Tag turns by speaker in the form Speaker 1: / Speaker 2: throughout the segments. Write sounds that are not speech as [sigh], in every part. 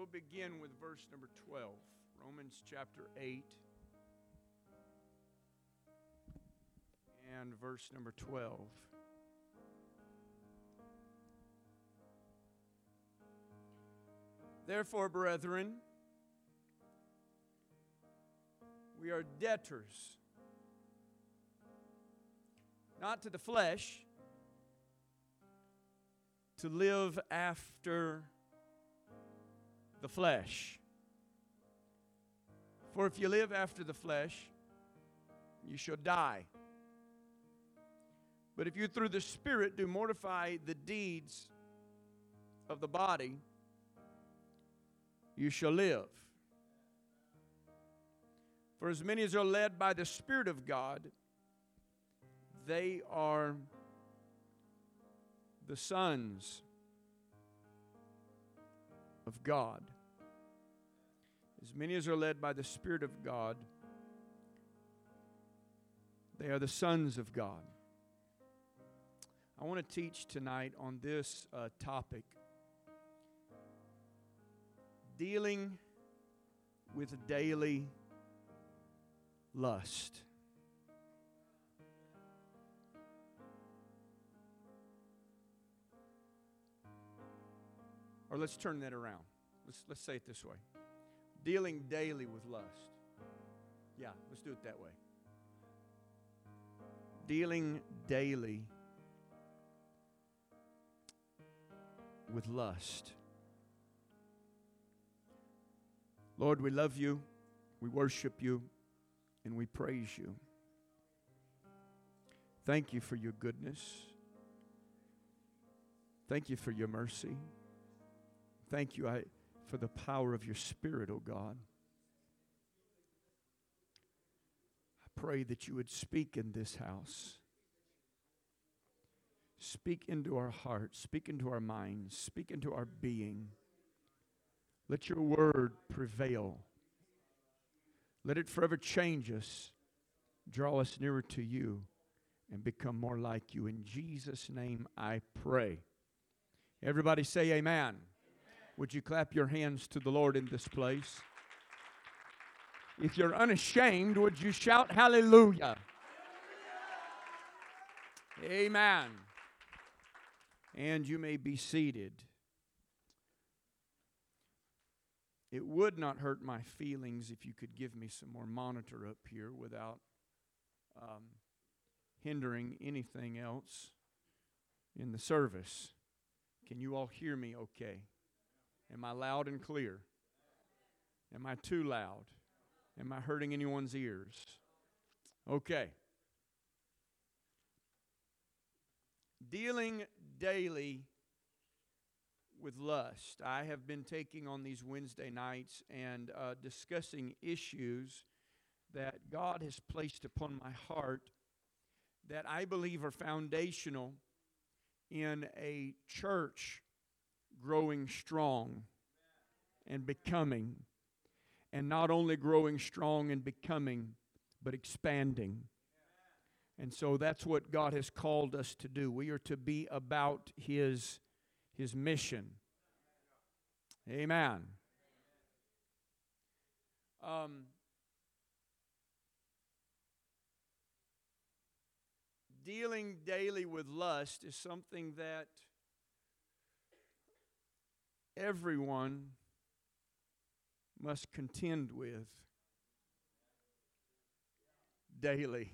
Speaker 1: we'll begin with verse number 12, Romans chapter 8 and verse number 12. Therefore, brethren, we are debtors, not to the flesh, to live after the flesh. For if you live after the flesh, you shall die. But if you through the Spirit do mortify the deeds of the body, you shall live. For as many as are led by the Spirit of God, they are the sons of God. As many as are led by the Spirit of God, they are the sons of God. I want to teach tonight on this uh, topic dealing with daily lust. Or let's turn that around. Let's, let's say it this way dealing daily with lust. Yeah, let's do it that way. Dealing daily with lust. Lord, we love you, we worship you, and we praise you. Thank you for your goodness. Thank you for your mercy. Thank you I, for the power of your Spirit, O oh God. I pray that you would speak in this house. Speak into our hearts, speak into our minds, speak into our being. Let your word prevail. Let it forever change us, draw us nearer to you, and become more like you. In Jesus' name I pray. Everybody say, Amen. Would you clap your hands to the Lord in this place? If you're unashamed, would you shout hallelujah? Amen. And you may be seated. It would not hurt my feelings if you could give me some more monitor up here without um, hindering anything else in the service. Can you all hear me okay? Am I loud and clear? Am I too loud? Am I hurting anyone's ears? Okay. Dealing daily with lust. I have been taking on these Wednesday nights and uh, discussing issues that God has placed upon my heart that I believe are foundational in a church growing strong and becoming. And not only growing strong and becoming, but expanding. And so that's what God has called us to do. We are to be about His, His mission. Amen. Um, dealing daily with lust is something that everyone must contend with daily.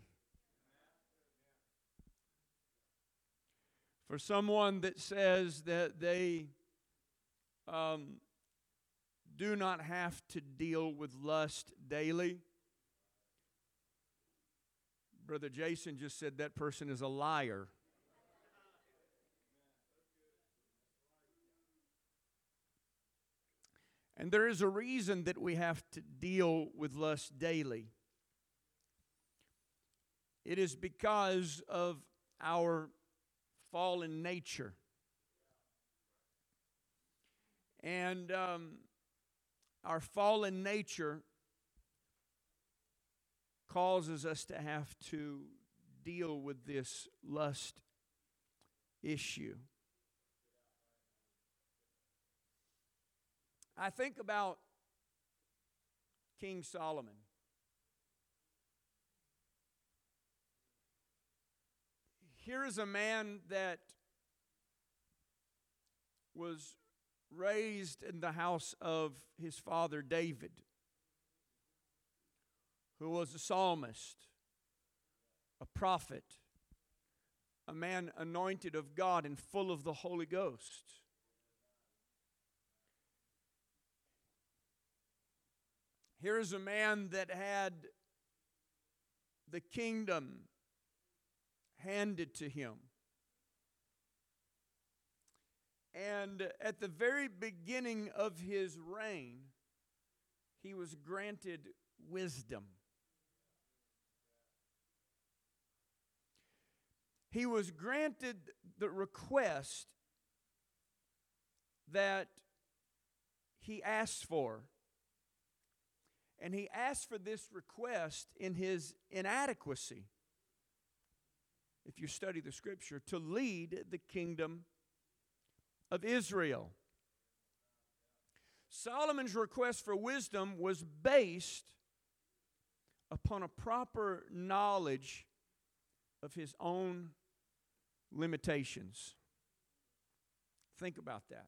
Speaker 1: For someone that says that they um, do not have to deal with lust daily, Brother Jason just said that person is a liar. And there is a reason that we have to deal with lust daily. It is because of our fallen nature. And um, our fallen nature causes us to have to deal with this lust issue. I think about King Solomon. Here is a man that was raised in the house of his father David, who was a psalmist, a prophet, a man anointed of God and full of the Holy Ghost. Here's a man that had the kingdom handed to him. And at the very beginning of his reign, he was granted wisdom. He was granted the request that he asked for. And he asked for this request in his inadequacy, if you study the scripture, to lead the kingdom of Israel. Solomon's request for wisdom was based upon a proper knowledge of his own limitations. Think about that.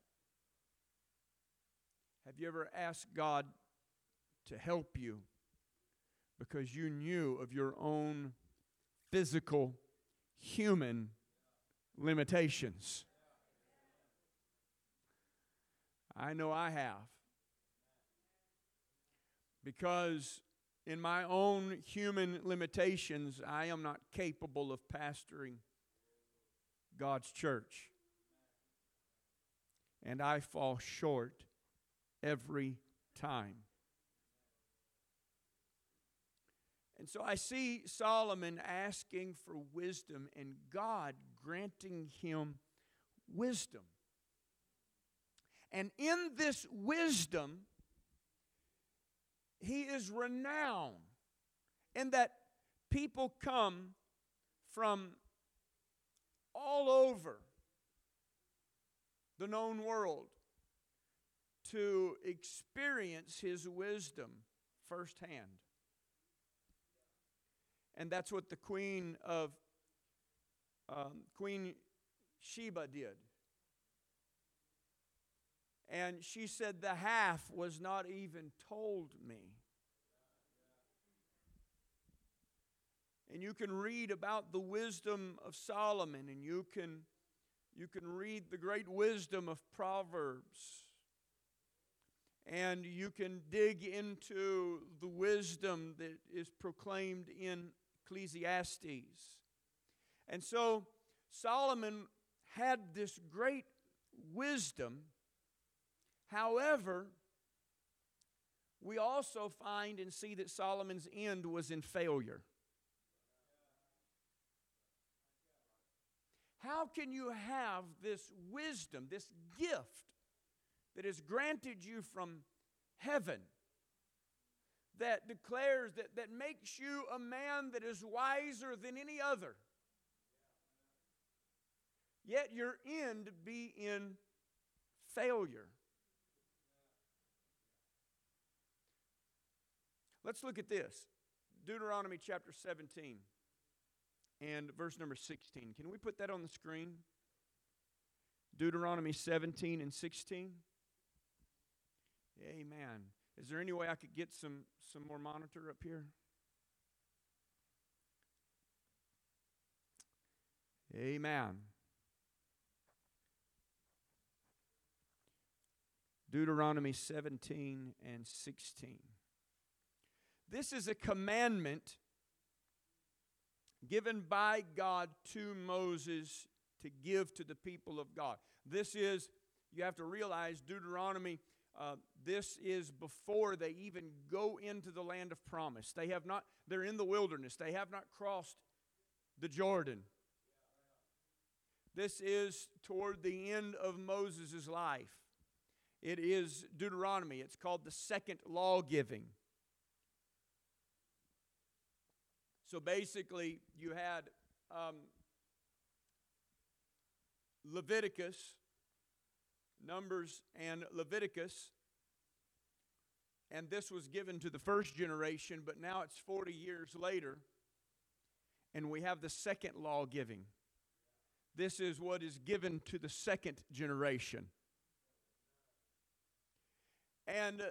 Speaker 1: Have you ever asked God to help you because you knew of your own physical, human limitations? I know I have. Because in my own human limitations, I am not capable of pastoring God's church. And I fall short every time. And so I see Solomon asking for wisdom and God granting him wisdom. And in this wisdom, he is renowned in that people come from all over the known world to experience his wisdom firsthand. And that's what the queen of um, Queen Sheba did. And she said, The half was not even told me. And you can read about the wisdom of Solomon, and you can, you can read the great wisdom of Proverbs. And you can dig into the wisdom that is proclaimed in Ecclesiastes. And so Solomon had this great wisdom However, we also find and see that Solomon's end was in failure. How can you have this wisdom, this gift that is granted you from heaven that declares that, that makes you a man that is wiser than any other? Yet your end be in failure. Let's look at this Deuteronomy chapter 17 and verse number 16. Can we put that on the screen? Deuteronomy 17 and 16. Amen. Is there any way I could get some, some more monitor up here? Amen. Deuteronomy 17 and 16. This is a commandment given by God to Moses to give to the people of God. This is, you have to realize, Deuteronomy, uh, this is before they even go into the land of promise. They have not, they're in the wilderness, they have not crossed the Jordan. This is toward the end of Moses' life. It is Deuteronomy. It's called the second law giving. So basically, you had um, Leviticus, Numbers, and Leviticus, And this was given to the first generation, but now it's 40 years later, and we have the second law giving. This is what is given to the second generation. And uh,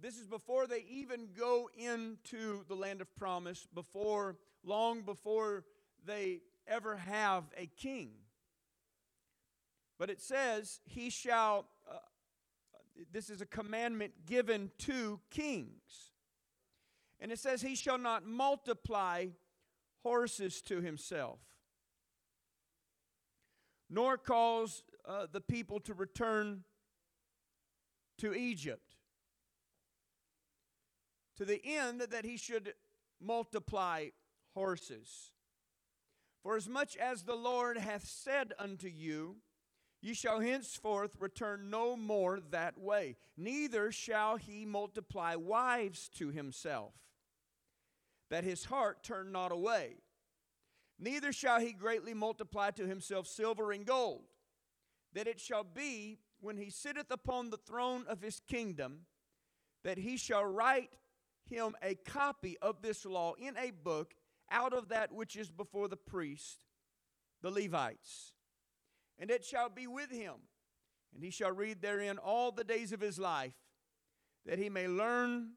Speaker 1: this is before they even go into the land of promise, before long before they ever have a king. But it says, He shall, this is a commandment given to kings. And it says, He shall not multiply horses to himself, nor cause uh, the people to return to Egypt, to the end that he should multiply horses. For as much as the Lord hath said unto you, Ye shall henceforth return no more that way, neither shall he multiply wives to himself, that his heart turn not away. Neither shall he greatly multiply to himself silver and gold, that it shall be, when he sitteth upon the throne of his kingdom, that he shall write him a copy of this law in a book out of that which is before the priest, the Levites and it shall be with him. And he shall read therein all the days of his life, that he may learn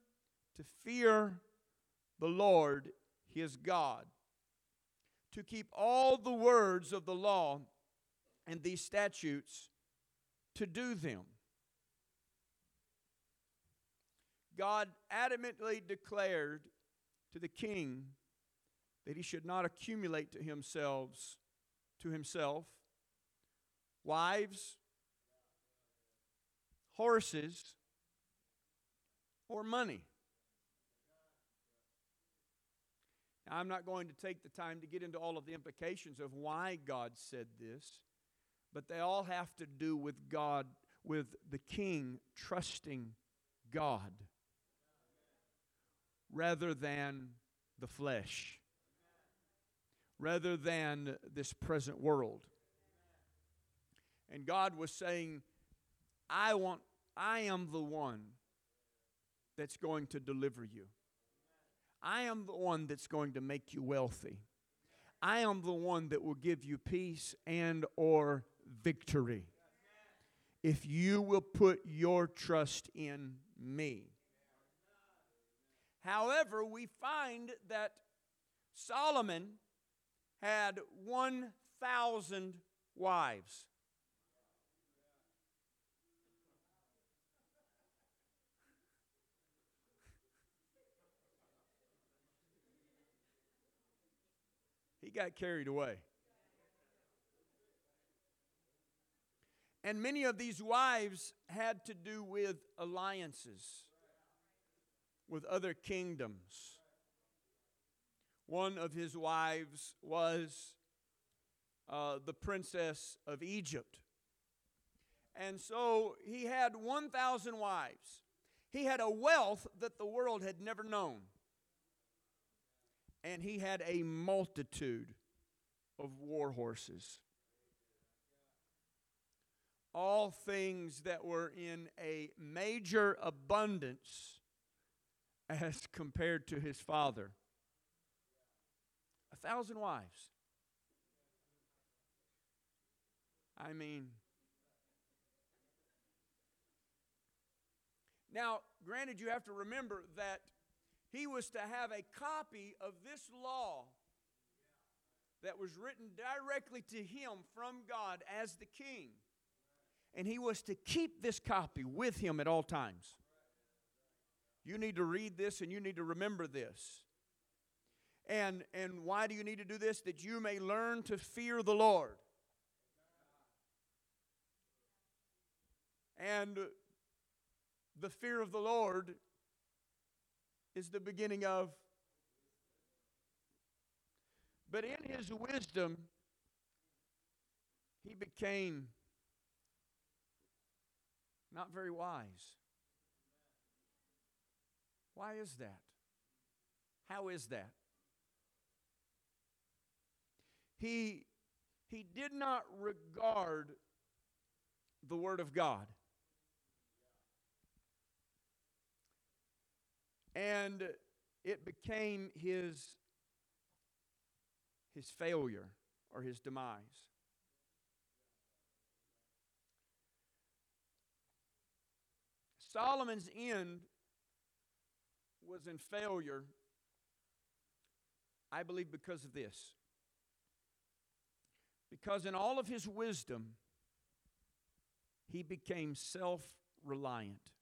Speaker 1: to fear the Lord his God, to keep all the words of the law and these statutes, to do them. God adamantly declared to the king that he should not accumulate to himself to himself wives, horses, or money. Now, I'm not going to take the time to get into all of the implications of why God said this, but they all have to do with God, with the king trusting God rather than the flesh, rather than this present world. And God was saying, I want, I am the one that's going to deliver you. I am the one that's going to make you wealthy. I am the one that will give you peace and or victory. If you will put your trust in me. However, we find that Solomon had 1,000 wives. Got carried away. And many of these wives had to do with alliances with other kingdoms. One of his wives was uh, the princess of Egypt. And so he had 1,000 wives. He had a wealth that the world had never known and he had a multitude of war horses. All things that were in a major abundance as compared to his father. A thousand wives. I mean, now, granted, you have to remember that he was to have a copy of this law that was written directly to him from God as the king. And he was to keep this copy with him at all times. You need to read this and you need to remember this. And, and why do you need to do this? That you may learn to fear the Lord. And the fear of the Lord is the beginning of. But in his wisdom, he became not very wise. Why is that? How is that? He, he did not regard the Word of God. And it became his, his failure or his demise. Solomon's end was in failure, I believe, because of this. Because in all of his wisdom, he became self reliant.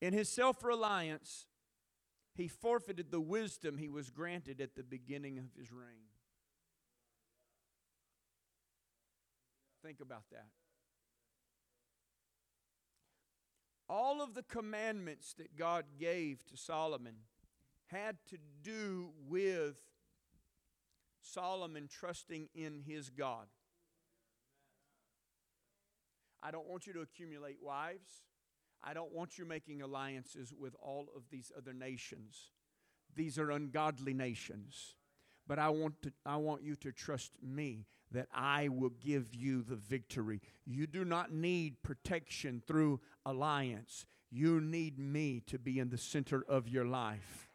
Speaker 1: In his self reliance, he forfeited the wisdom he was granted at the beginning of his reign. Think about that. All of the commandments that God gave to Solomon had to do with Solomon trusting in his God. I don't want you to accumulate wives. I don't want you making alliances with all of these other nations. These are ungodly nations. But I want, to, I want you to trust me that I will give you the victory. You do not need protection through alliance. You need me to be in the center of your life.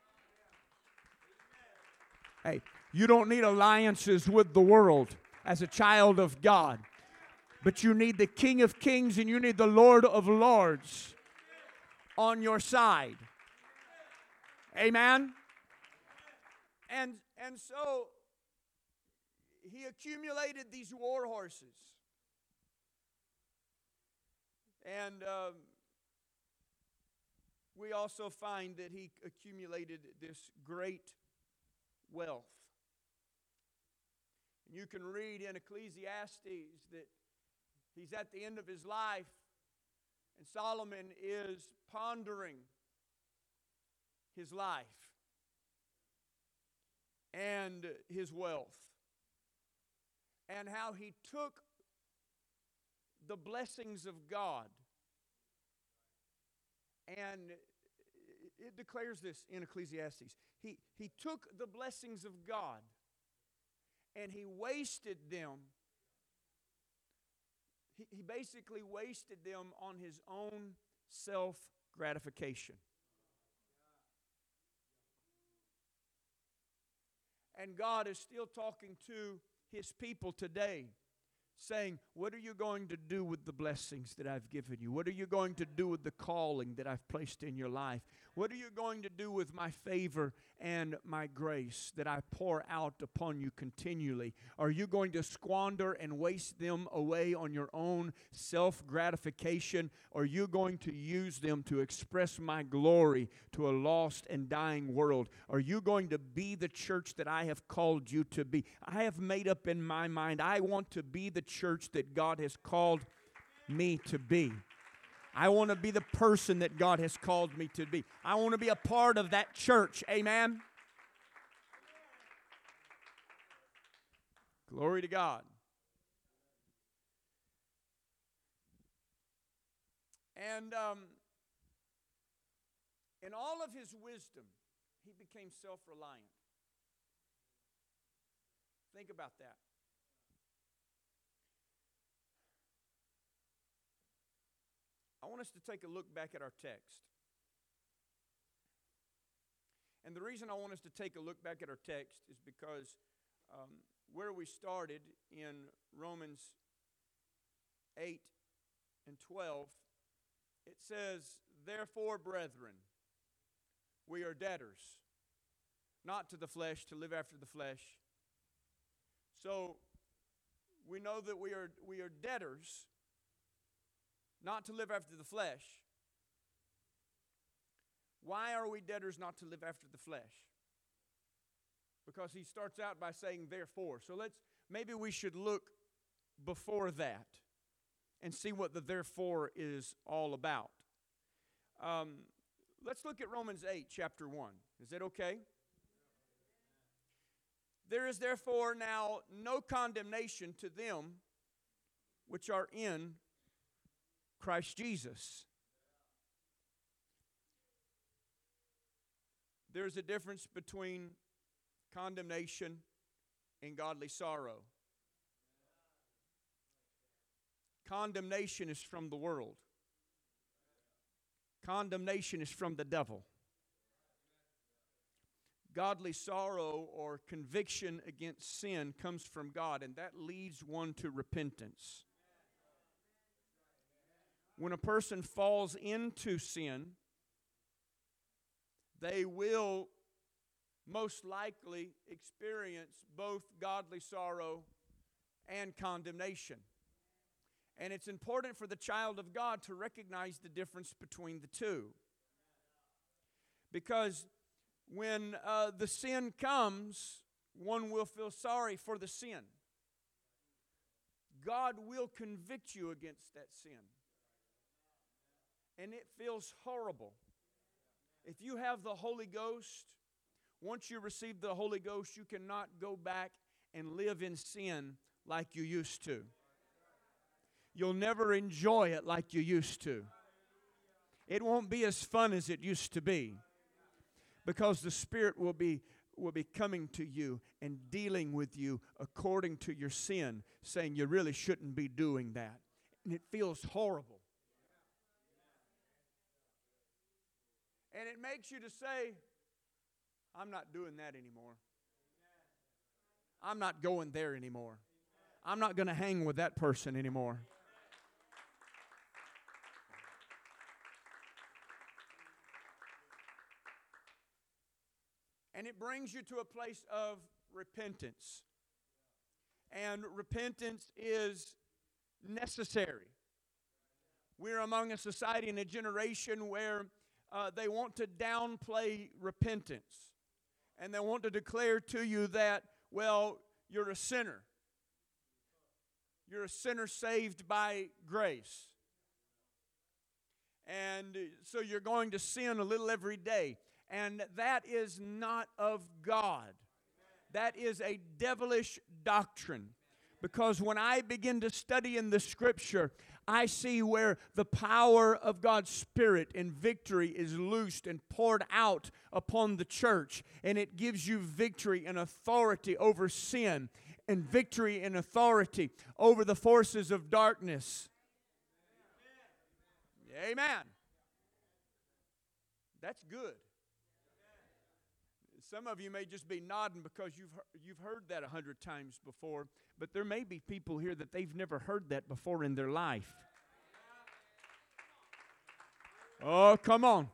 Speaker 1: Hey, you don't need alliances with the world as a child of God, but you need the King of Kings and you need the Lord of Lords on your side. Amen. And and so he accumulated these war horses. And um, we also find that he accumulated this great wealth. And you can read in Ecclesiastes that he's at the end of his life, and Solomon is pondering his life and his wealth, and how he took the blessings of God. And it declares this in Ecclesiastes. He, he took the blessings of God and he wasted them. He, he basically wasted them on his own self gratification. And God is still talking to his people today saying, What are you going to do with the blessings that I've given you? What are you going to do with the calling that I've placed in your life? What are you going to do with my favor and my grace that I pour out upon you continually? Are you going to squander and waste them away on your own self gratification? Are you going to use them to express my glory to a lost and dying world? Are you going to be the church that I have called you to be? I have made up in my mind, I want to be the church that God has called me to be. I want to be the person that God has called me to be. I want to be a part of that church. Amen. Glory to God. And um, in all of his wisdom, he became self reliant. Think about that. I want us to take a look back at our text. And the reason I want us to take a look back at our text is because um, where we started in Romans 8 and 12, it says, Therefore, brethren, we are debtors, not to the flesh, to live after the flesh. So we know that we are, we are debtors not to live after the flesh. Why are we debtors not to live after the flesh? Because he starts out by saying, therefore. So let's, maybe we should look before that and see what the therefore is all about. Um, let's look at Romans 8, chapter 1. Is that okay? There is therefore now no condemnation to them which are in Christ Jesus. There's a difference between condemnation and godly sorrow. Condemnation is from the world. Condemnation is from the devil. Godly sorrow or conviction against sin comes from God, and that leads one to repentance. When a person falls into sin, they will most likely experience both godly sorrow and condemnation. And it's important for the child of God to recognize the difference between the two. Because when uh, the sin comes, one will feel sorry for the sin. God will convict you against that sin. And it feels horrible. If you have the Holy Ghost, once you receive the Holy Ghost, you cannot go back and live in sin like you used to. You'll never enjoy it like you used to. It won't be as fun as it used to be because the Spirit will be, will be coming to you and dealing with you according to your sin, saying you really shouldn't be doing that. And it feels horrible. And it makes you to say, I'm not doing that anymore. I'm not going there anymore. I'm not going to hang with that person anymore. And it brings you to a place of repentance. And repentance is necessary. We're among a society and a generation where uh, they want to downplay repentance. And they want to declare to you that, well, you're a sinner. You're a sinner saved by grace. And so you're going to sin a little every day and that is not of God. That is a devilish doctrine. Because when I begin to study in the scripture, I see where the power of God's Spirit and victory is loosed and poured out upon the church. And it gives you victory and authority over sin, and victory and authority over the forces of darkness. Amen. That's good. Some of you may just be nodding because you've, you've heard that a hundred times before, but there may be people here that they've never heard that before in their life. Oh, come on.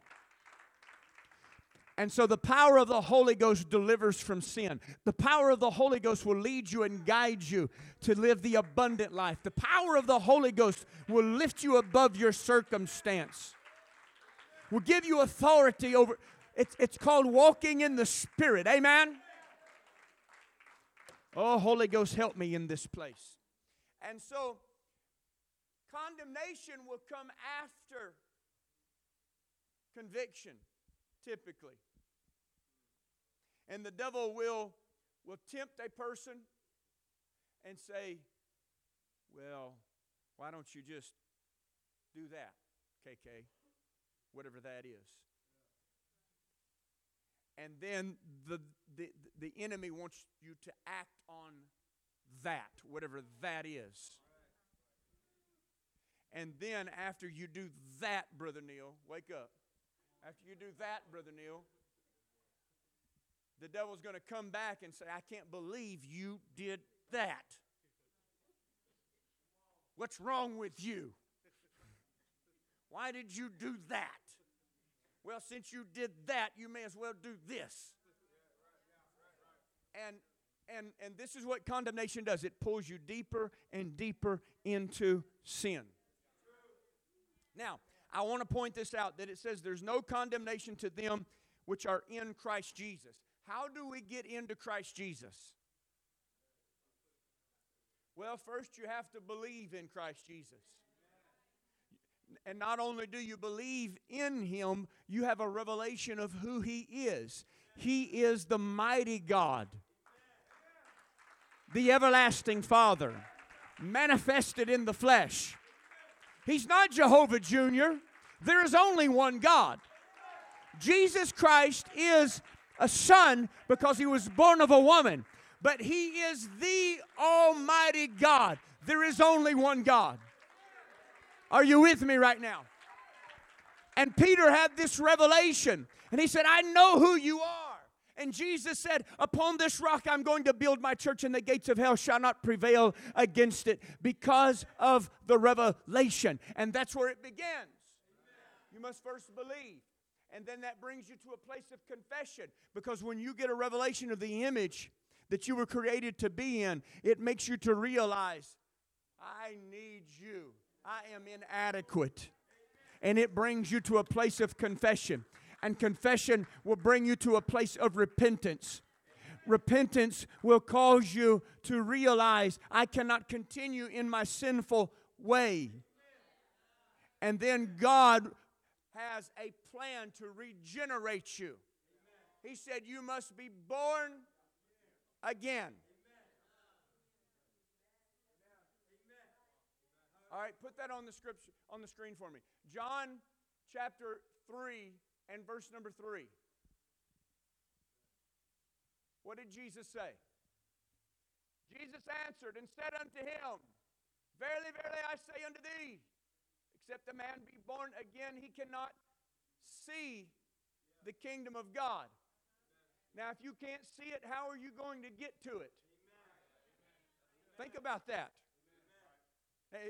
Speaker 1: And so the power of the Holy Ghost delivers from sin. The power of the Holy Ghost will lead you and guide you to live the abundant life. The power of the Holy Ghost will lift you above your circumstance, will give you authority over. It's, it's called walking in the Spirit. Amen? Oh, Holy Ghost, help me in this place. And so, condemnation will come after conviction, typically. And the devil will, will tempt a person and say, Well, why don't you just do that, KK? Whatever that is and then the, the, the enemy wants you to act on that, whatever that is. And then after you do that, Brother Neil, wake up. After you do that, Brother Neil, the devil's going to come back and say, I can't believe you did that. What's wrong with you? Why did you do that? Well, since you did that, you may as well do this. And and and this is what condemnation does. It pulls you deeper and deeper into sin. Now, I want to point this out that it says there's no condemnation to them which are in Christ Jesus. How do we get into Christ Jesus? Well, first you have to believe in Christ Jesus. And not only do you believe in him, you have a revelation of who he is. He is the mighty God, the everlasting Father, manifested in the flesh. He's not Jehovah Jr., there is only one God. Jesus Christ is a son because he was born of a woman, but he is the Almighty God. There is only one God. Are you with me right now? And Peter had this revelation, and he said, I know who you are. And Jesus said, Upon this rock I'm going to build my church, and the gates of hell shall not prevail against it because of the revelation. And that's where it begins. You must first believe. And then that brings you to a place of confession because when you get a revelation of the image that you were created to be in, it makes you to realize, I need you. I am inadequate. And it brings you to a place of confession. And confession will bring you to a place of repentance. Repentance will cause you to realize, I cannot continue in my sinful way. And then God has a plan to regenerate you. He said, You must be born again. All right, put that on the scripture on the screen for me. John chapter 3 and verse number 3. What did Jesus say? Jesus answered and said unto him, Verily, verily, I say unto thee, except a man be born again, he cannot see the kingdom of God. Now, if you can't see it, how are you going to get to it? Think about that.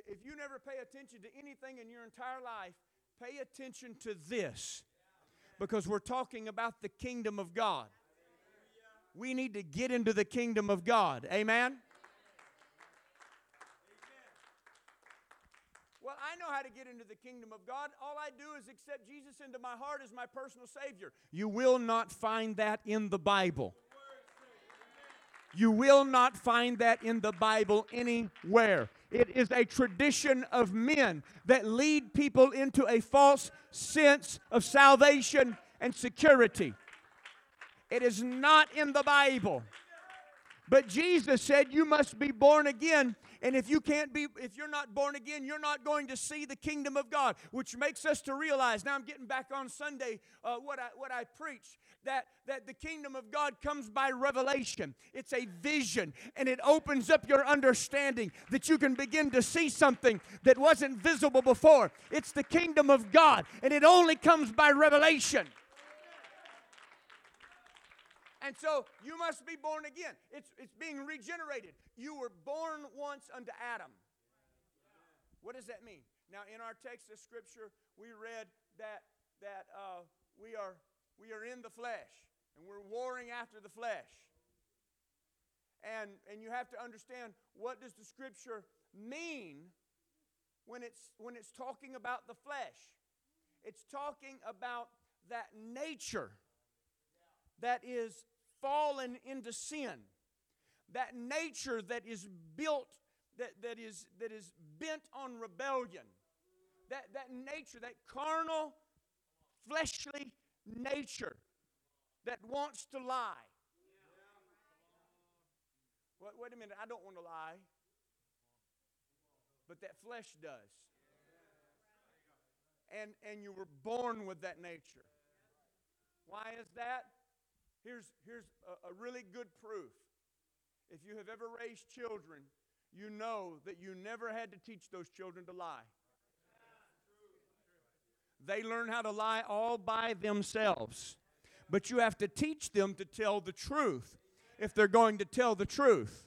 Speaker 1: If you never pay attention to anything in your entire life, pay attention to this because we're talking about the kingdom of God. We need to get into the kingdom of God. Amen? Well, I know how to get into the kingdom of God. All I do is accept Jesus into my heart as my personal Savior. You will not find that in the Bible. You will not find that in the Bible anywhere. It is a tradition of men that lead people into a false sense of salvation and security. It is not in the Bible. But Jesus said, You must be born again. And if you can't be, if you're not born again, you're not going to see the kingdom of God, which makes us to realize. Now I'm getting back on Sunday uh, what I what I preach that that the kingdom of God comes by revelation. It's a vision, and it opens up your understanding that you can begin to see something that wasn't visible before. It's the kingdom of God, and it only comes by revelation. And so you must be born again. It's, it's being regenerated. You were born once unto Adam. What does that mean? Now, in our text of Scripture, we read that, that uh, we, are, we are in the flesh and we're warring after the flesh. And, and you have to understand what does the Scripture mean when it's, when it's talking about the flesh? It's talking about that nature that is fallen into sin, that nature that is built, that, that, is, that is bent on rebellion, that, that nature, that carnal, fleshly nature that wants to lie. Wait, wait a minute, I don't want to lie. But that flesh does. And, and you were born with that nature. Why is that? Here's, here's a, a really good proof. If you have ever raised children, you know that you never had to teach those children to lie. They learn how to lie all by themselves. But you have to teach them to tell the truth if they're going to tell the truth.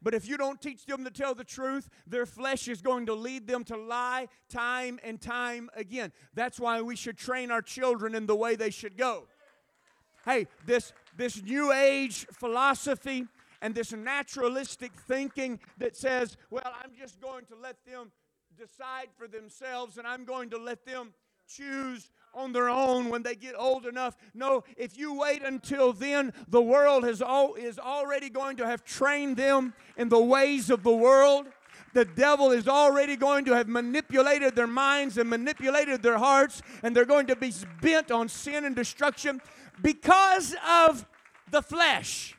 Speaker 1: But if you don't teach them to tell the truth, their flesh is going to lead them to lie time and time again. That's why we should train our children in the way they should go hey, this, this new age philosophy and this naturalistic thinking that says, well, I'm just going to let them decide for themselves and I'm going to let them choose on their own when they get old enough. No, if you wait until then, the world has all, is already going to have trained them in the ways of the world. The devil is already going to have manipulated their minds and manipulated their hearts, and they're going to be bent on sin and destruction because of the flesh.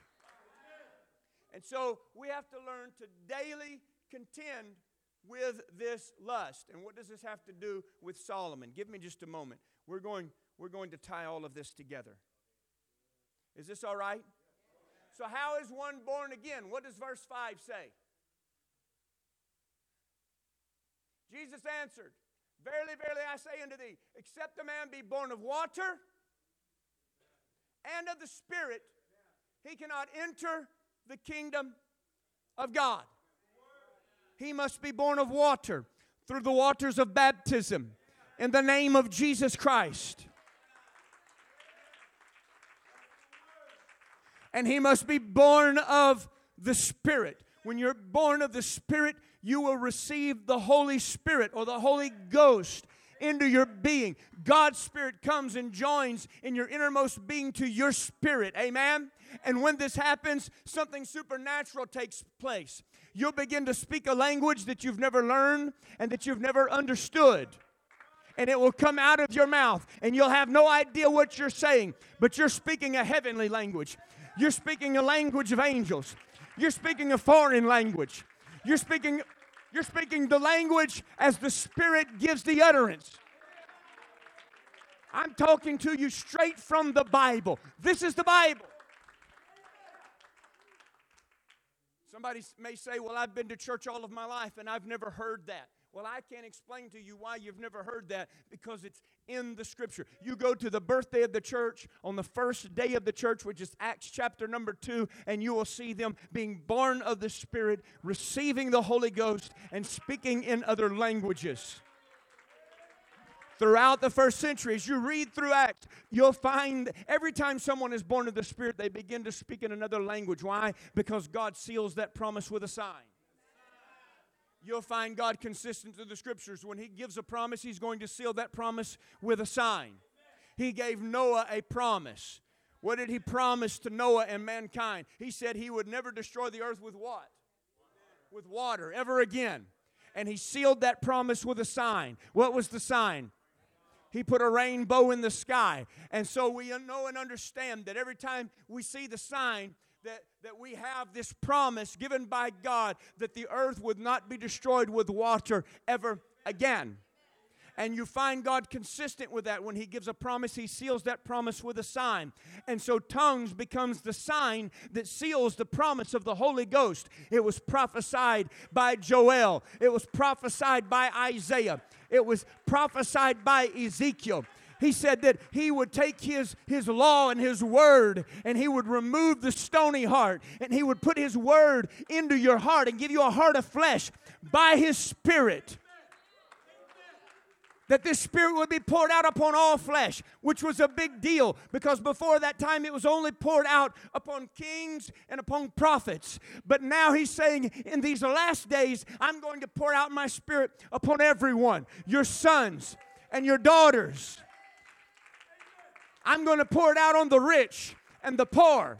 Speaker 1: And so we have to learn to daily contend with this lust. And what does this have to do with Solomon? Give me just a moment. We're going, we're going to tie all of this together. Is this all right? So, how is one born again? What does verse 5 say? Jesus answered, Verily, verily, I say unto thee, except a man be born of water and of the Spirit, he cannot enter the kingdom of God. He must be born of water through the waters of baptism in the name of Jesus Christ. And he must be born of the Spirit. When you're born of the Spirit, you will receive the Holy Spirit or the Holy Ghost into your being. God's Spirit comes and joins in your innermost being to your spirit. Amen? And when this happens, something supernatural takes place. You'll begin to speak a language that you've never learned and that you've never understood. And it will come out of your mouth, and you'll have no idea what you're saying, but you're speaking a heavenly language. You're speaking a language of angels. You're speaking a foreign language. You're speaking, you're speaking the language as the Spirit gives the utterance. I'm talking to you straight from the Bible. This is the Bible. Somebody may say, Well, I've been to church all of my life and I've never heard that. Well, I can't explain to you why you've never heard that because it's in the scripture. You go to the birthday of the church on the first day of the church, which is Acts chapter number two, and you will see them being born of the Spirit, receiving the Holy Ghost, and speaking in other languages. Throughout the first century, as you read through Acts, you'll find every time someone is born of the Spirit, they begin to speak in another language. Why? Because God seals that promise with a sign. You'll find God consistent through the scriptures. When He gives a promise, He's going to seal that promise with a sign. He gave Noah a promise. What did He promise to Noah and mankind? He said He would never destroy the earth with what? With water, ever again. And He sealed that promise with a sign. What was the sign? He put a rainbow in the sky. And so we know and understand that every time we see the sign, that, that we have this promise given by God that the earth would not be destroyed with water ever again. And you find God consistent with that. When He gives a promise, He seals that promise with a sign. And so tongues becomes the sign that seals the promise of the Holy Ghost. It was prophesied by Joel, it was prophesied by Isaiah, it was prophesied by Ezekiel he said that he would take his, his law and his word and he would remove the stony heart and he would put his word into your heart and give you a heart of flesh by his spirit that this Spirit would be poured out upon all flesh, which was a big deal because before that time it was only poured out upon kings and upon prophets. But now He's saying, in these last days, I'm going to pour out my Spirit upon everyone your sons and your daughters I'm going to pour it out on the rich and the poor,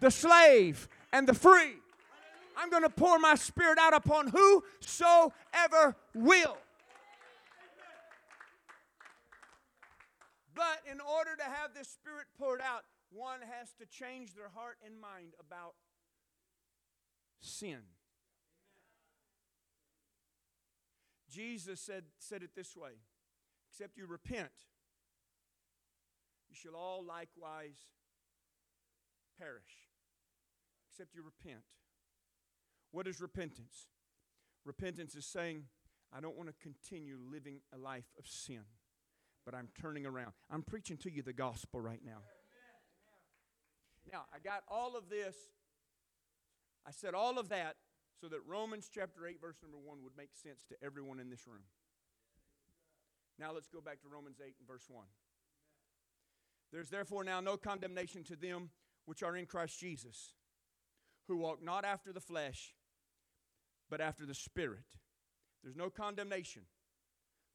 Speaker 1: the slave and the free. I'm going to pour my spirit out upon whosoever will. But in order to have this spirit poured out, one has to change their heart and mind about sin. Jesus said, said it this way except you repent you shall all likewise perish, except you repent. What is repentance? Repentance is saying, I don't want to continue living a life of sin, but I'm turning around. I'm preaching to you the gospel right now. Now, I got all of this. I said all of that so that Romans chapter 8, verse number 1 would make sense to everyone in this room. Now let's go back to Romans 8 and verse 1. There's therefore now no condemnation to them which are in Christ Jesus, who walk not after the flesh, but after the Spirit. There's no condemnation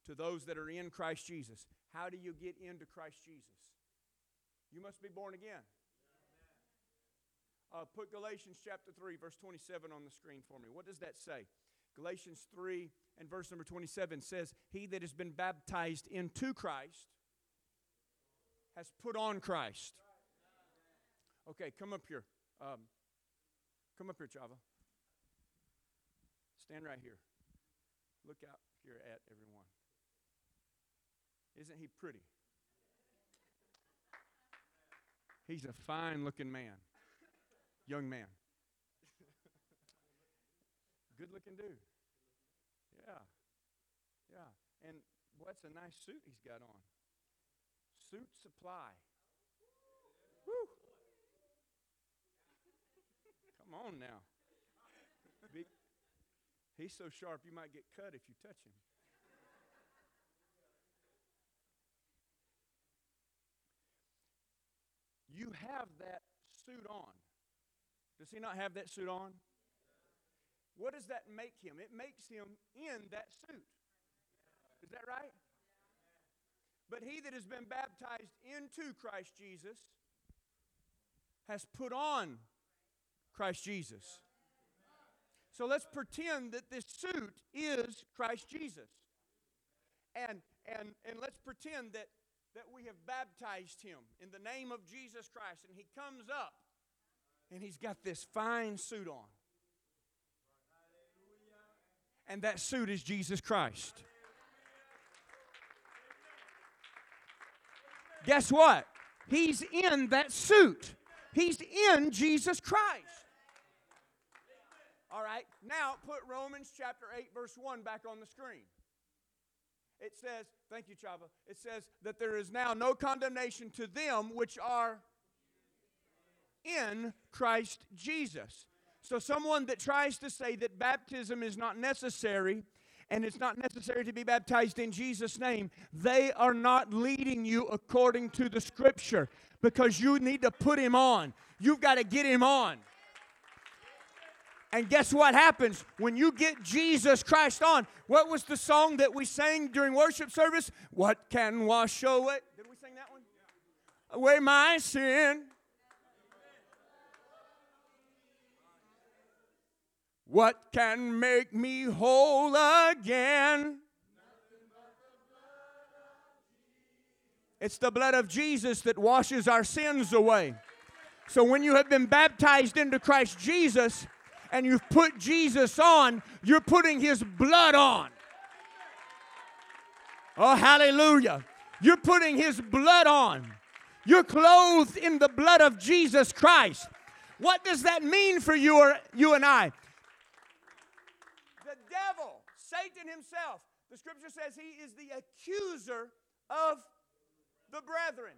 Speaker 1: to those that are in Christ Jesus. How do you get into Christ Jesus? You must be born again. Uh, put Galatians chapter 3, verse 27 on the screen for me. What does that say? Galatians 3 and verse number 27 says, He that has been baptized into Christ has put on Christ. Okay, come up here. Um, come up here, Chava. Stand right here. Look out here at everyone. Isn't he pretty? He's a fine looking man, young man. Good looking dude. Yeah. Yeah. And what's a nice suit he's got on? Suitsupply. Woo. Come on now. Big, he's so sharp you might get cut if you touch him. You have that suit on. Does he not have that suit on? What does that make him? It makes him in that suit. Is that right? But he that has been baptized into Christ Jesus has put on Christ Jesus. So let's pretend that this suit is Christ Jesus. And, and, and let's pretend that, that we have baptized him in the name of Jesus Christ. And he comes up and he's got this fine suit on. And that suit is Jesus Christ. Guess what? He's in that suit. He's in Jesus Christ. All right, now put Romans chapter 8, verse 1 back on the screen. It says, thank you, Chava. It says that there is now no condemnation to them which are in Christ Jesus. So, someone that tries to say that baptism is not necessary and it's not necessary to be baptized in Jesus' name, they are not leading you according to the scripture because you need to put him on. You've got to get him on. And guess what happens when you get Jesus Christ on? What was the song that we sang during worship service? What can wash away? Did we sing that one? Away my sin. What can make me whole again? It's the blood of Jesus that washes our sins away. So when you have been baptized into Christ Jesus and you've put Jesus on, you're putting his blood on. Oh, hallelujah. You're putting his blood on. You're clothed in the blood of Jesus Christ. What does that mean for you or you and I? Satan himself, the scripture says he is the accuser of the brethren.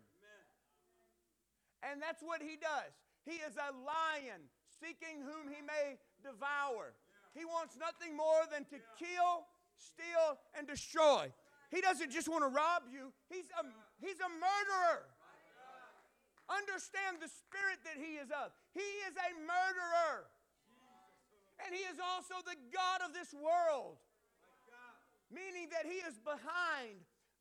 Speaker 1: And that's what he does. He is a lion seeking whom he may devour. He wants nothing more than to kill, steal, and destroy. He doesn't just want to rob you, he's a, he's a murderer. Understand the spirit that he is of. He is a murderer. And he is also the God of this world. Meaning that he is behind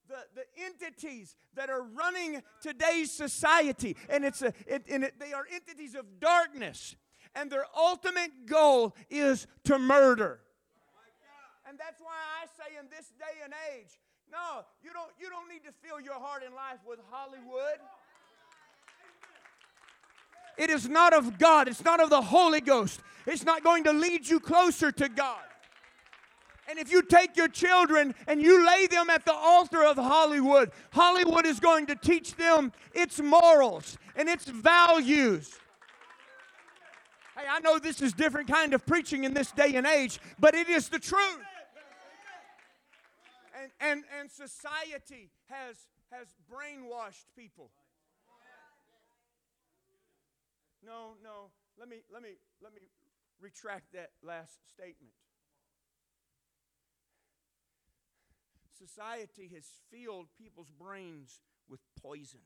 Speaker 1: the, the entities that are running today's society. And, it's a, it, and it, they are entities of darkness. And their ultimate goal is to murder. And that's why I say in this day and age, no, you don't, you don't need to fill your heart and life with Hollywood. It is not of God, it's not of the Holy Ghost. It's not going to lead you closer to God. And if you take your children and you lay them at the altar of Hollywood, Hollywood is going to teach them its morals and its values. Hey, I know this is different kind of preaching in this day and age, but it is the truth. And, and, and society has, has brainwashed people. No, no. Let me, let me, let me retract that last statement. Society has filled people's brains with poison.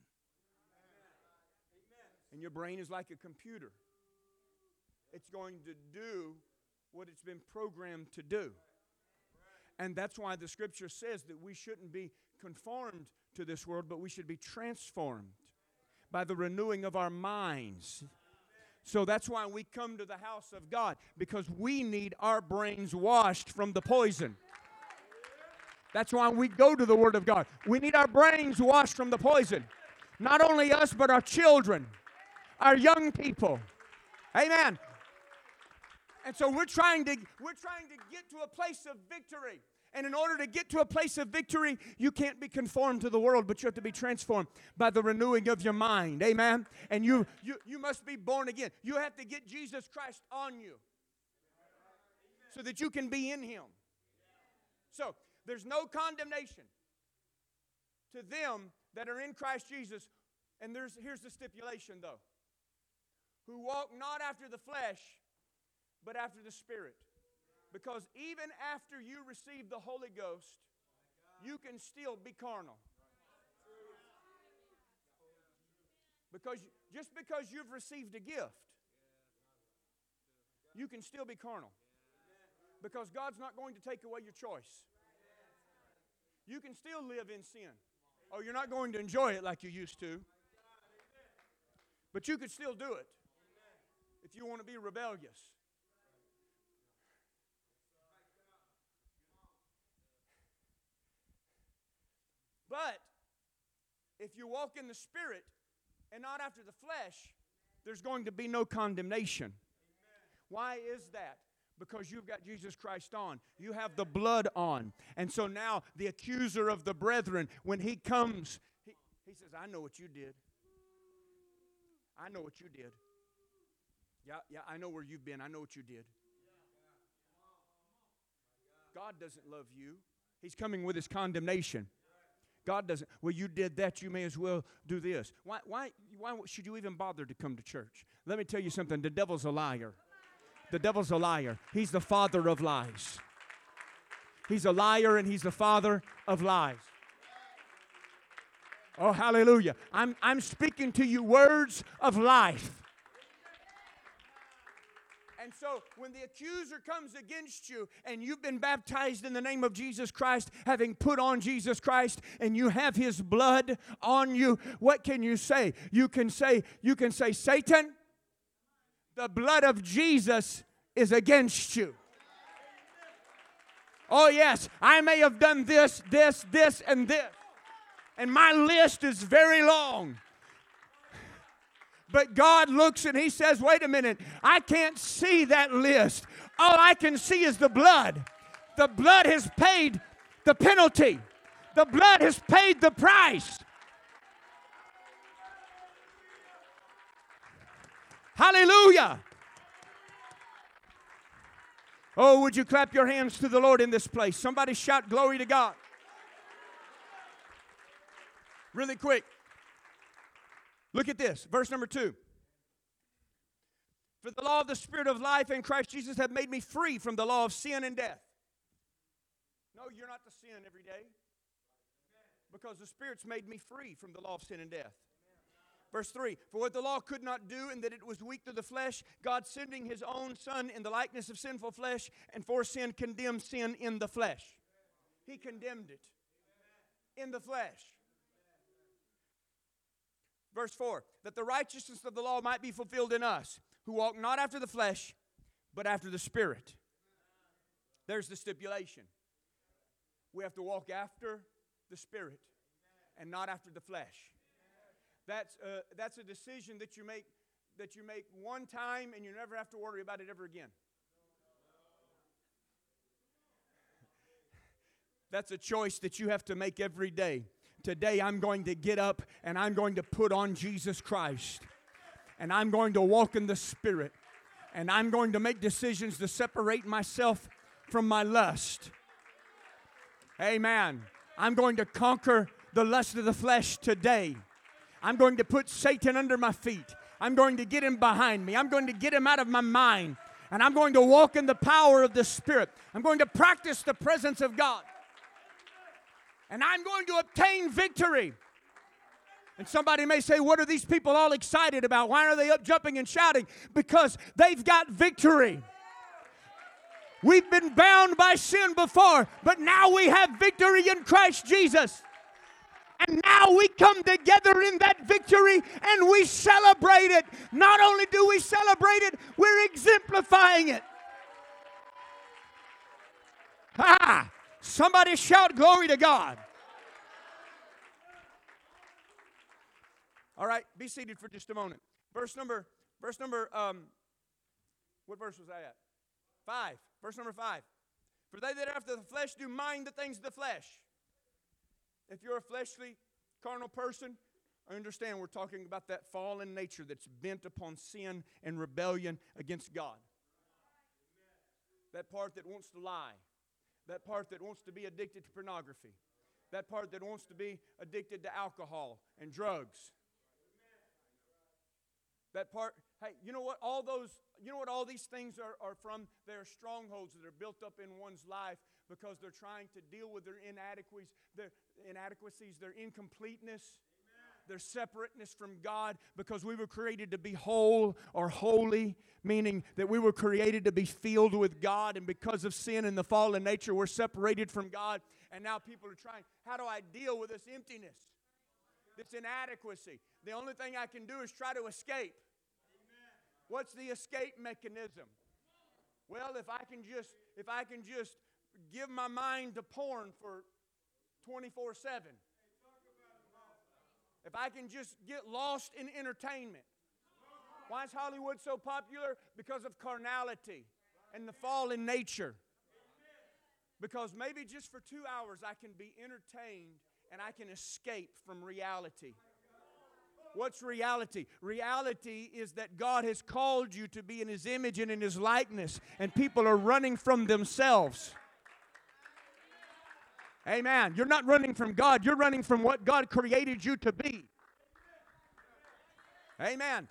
Speaker 1: And your brain is like a computer. It's going to do what it's been programmed to do. And that's why the scripture says that we shouldn't be conformed to this world, but we should be transformed by the renewing of our minds. So that's why we come to the house of God, because we need our brains washed from the poison. That's why we go to the Word of God. We need our brains washed from the poison. Not only us, but our children, our young people. Amen. And so we're trying to we're trying to get to a place of victory. And in order to get to a place of victory, you can't be conformed to the world, but you have to be transformed by the renewing of your mind. Amen. And you you you must be born again. You have to get Jesus Christ on you so that you can be in him. So There's no condemnation to them that are in Christ Jesus. And there's, here's the stipulation, though who walk not after the flesh, but after the Spirit. Because even after you receive the Holy Ghost, you can still be carnal. Because just because you've received a gift, you can still be carnal. Because God's not going to take away your choice. You can still live in sin. Oh, you're not going to enjoy it like you used to. But you could still do it if you want to be rebellious. But if you walk in the Spirit and not after the flesh, there's going to be no condemnation. Why is that? Because you've got Jesus Christ on. You have the blood on. And so now the accuser of the brethren, when he comes, he, he says, I know what you did. I know what you did. Yeah, yeah, I know where you've been. I know what you did. God doesn't love you. He's coming with his condemnation. God doesn't. Well, you did that. You may as well do this. Why, why, why should you even bother to come to church? Let me tell you something. The devil's a liar. The devil's a liar. He's the father of lies. He's a liar and he's the father of lies. Oh, hallelujah. I'm, I'm speaking to you words of life. And so when the accuser comes against you and you've been baptized in the name of Jesus Christ, having put on Jesus Christ, and you have his blood on you, what can you say? You can say, you can say, Satan, the blood of Jesus is against you. Oh, yes, I may have done this, this, this, and this. And my list is very long. But God looks and He says, wait a minute, I can't see that list. All I can see is the blood. The blood has paid the penalty, the blood has paid the price. Hallelujah. Oh, would you clap your hands to the Lord in this place? Somebody shout glory to God. Really quick. Look at this, verse number two. For the law of the Spirit of life in Christ Jesus have made me free from the law of sin and death. No, you're not to sin every day. Because the Spirit's made me free from the law of sin and death. Verse 3 For what the law could not do, in that it was weak through the flesh, God sending his own Son in the likeness of sinful flesh, and for sin condemned sin in the flesh. He condemned it in the flesh. Verse 4 that the righteousness of the law might be fulfilled in us, who walk not after the flesh, but after the Spirit. There's the stipulation. We have to walk after the Spirit and not after the flesh. That's a, that's a decision that you make that you make one time and you never have to worry about it ever again. [laughs] That's a choice that you have to make every day. Today I'm going to get up and I'm going to put on Jesus Christ. And I'm going to walk in the Spirit. And I'm going to make decisions to separate myself from my lust. Amen. I'm going to conquer the lust of the flesh today. I'm going to put Satan under my feet. I'm going to get him behind me. I'm going to get him out of my mind. And I'm going to walk in the power of the Spirit. I'm going to practice the presence of God and I'm going to obtain victory. And somebody may say, What are these people all excited about? Why are they up jumping and shouting? Because they've got victory. We've been bound by sin before, but now we have victory in Christ Jesus. And now we come together in that victory and we celebrate it. Not only do we celebrate it, we're exemplifying it. Ha! Somebody shout glory to God. All right, be seated for just a moment. Verse number, verse number, um, what verse was I at? Five. Verse number five. For they that after the flesh do mind the things of the flesh. If you're a fleshly, carnal person, I understand we're talking about that fallen nature that's bent upon sin and rebellion against God. That part that wants to lie, That part that wants to be addicted to pornography. That part that wants to be addicted to alcohol and drugs. That part, hey, you know what all those, you know what all these things are, are from? They're strongholds that are built up in one's life because they're trying to deal with their inadequacies, their inadequacies, their incompleteness their separateness from God because we were created to be whole or holy, meaning that we were created to be filled with God, and because of sin and the fallen nature, we're separated from God. And now people are trying, how do I deal with this emptiness, this inadequacy? The only thing I can do is try to escape. What's the escape mechanism? Well, if I can just if I can just give my mind to porn for 24 7 if I can just get lost in entertainment. Why is Hollywood so popular? Because of carnality and the fallen nature. Because maybe just for two hours I can be entertained and I can escape from reality. What's reality? Reality is that God has called you to be in His image and in His likeness, and people are running from themselves. Amen. You're not running from God, you're running from what God created you to be. Amen.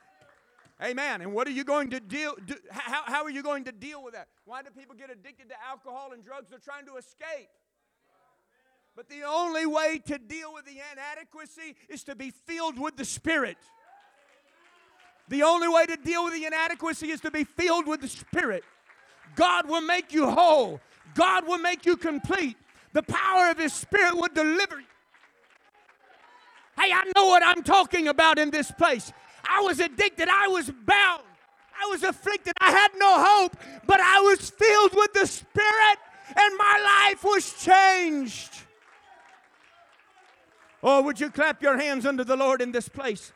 Speaker 1: Amen. And what are you going to deal do, how, how are you going to deal with that? Why do people get addicted to alcohol and drugs? They're trying to escape. But the only way to deal with the inadequacy is to be filled with the Spirit. The only way to deal with the inadequacy is to be filled with the Spirit. God will make you whole. God will make you complete the power of His Spirit would deliver you. Hey, I know what I'm talking about in this place. I was addicted, I was bound, I was afflicted, I had no hope, but I was filled with the Spirit and my life was changed. Oh, would you clap your hands unto the Lord in this place?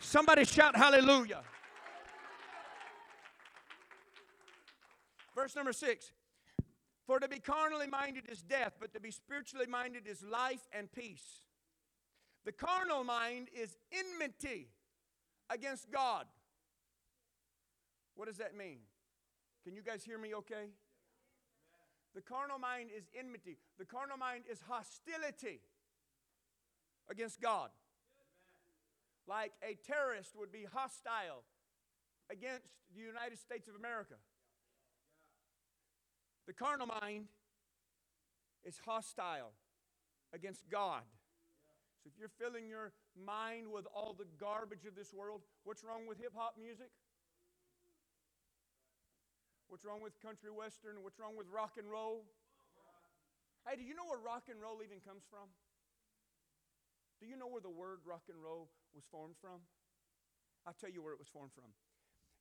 Speaker 1: Somebody shout hallelujah. Verse number six for to be carnally minded is death, but to be spiritually minded is life and peace. The carnal mind is enmity against God. What does that mean? Can you guys hear me okay? The carnal mind is enmity. The carnal mind is hostility against God. Like a terrorist would be hostile against the United States of America. The carnal mind is hostile against God. So if you're filling your mind with all the garbage of this world, what's wrong with hip hop music? What's wrong with country western? What's wrong with rock and roll? Hey, do you know where rock and roll even comes from? Do you know where the word rock and roll was formed from? I'll tell you where it was formed from.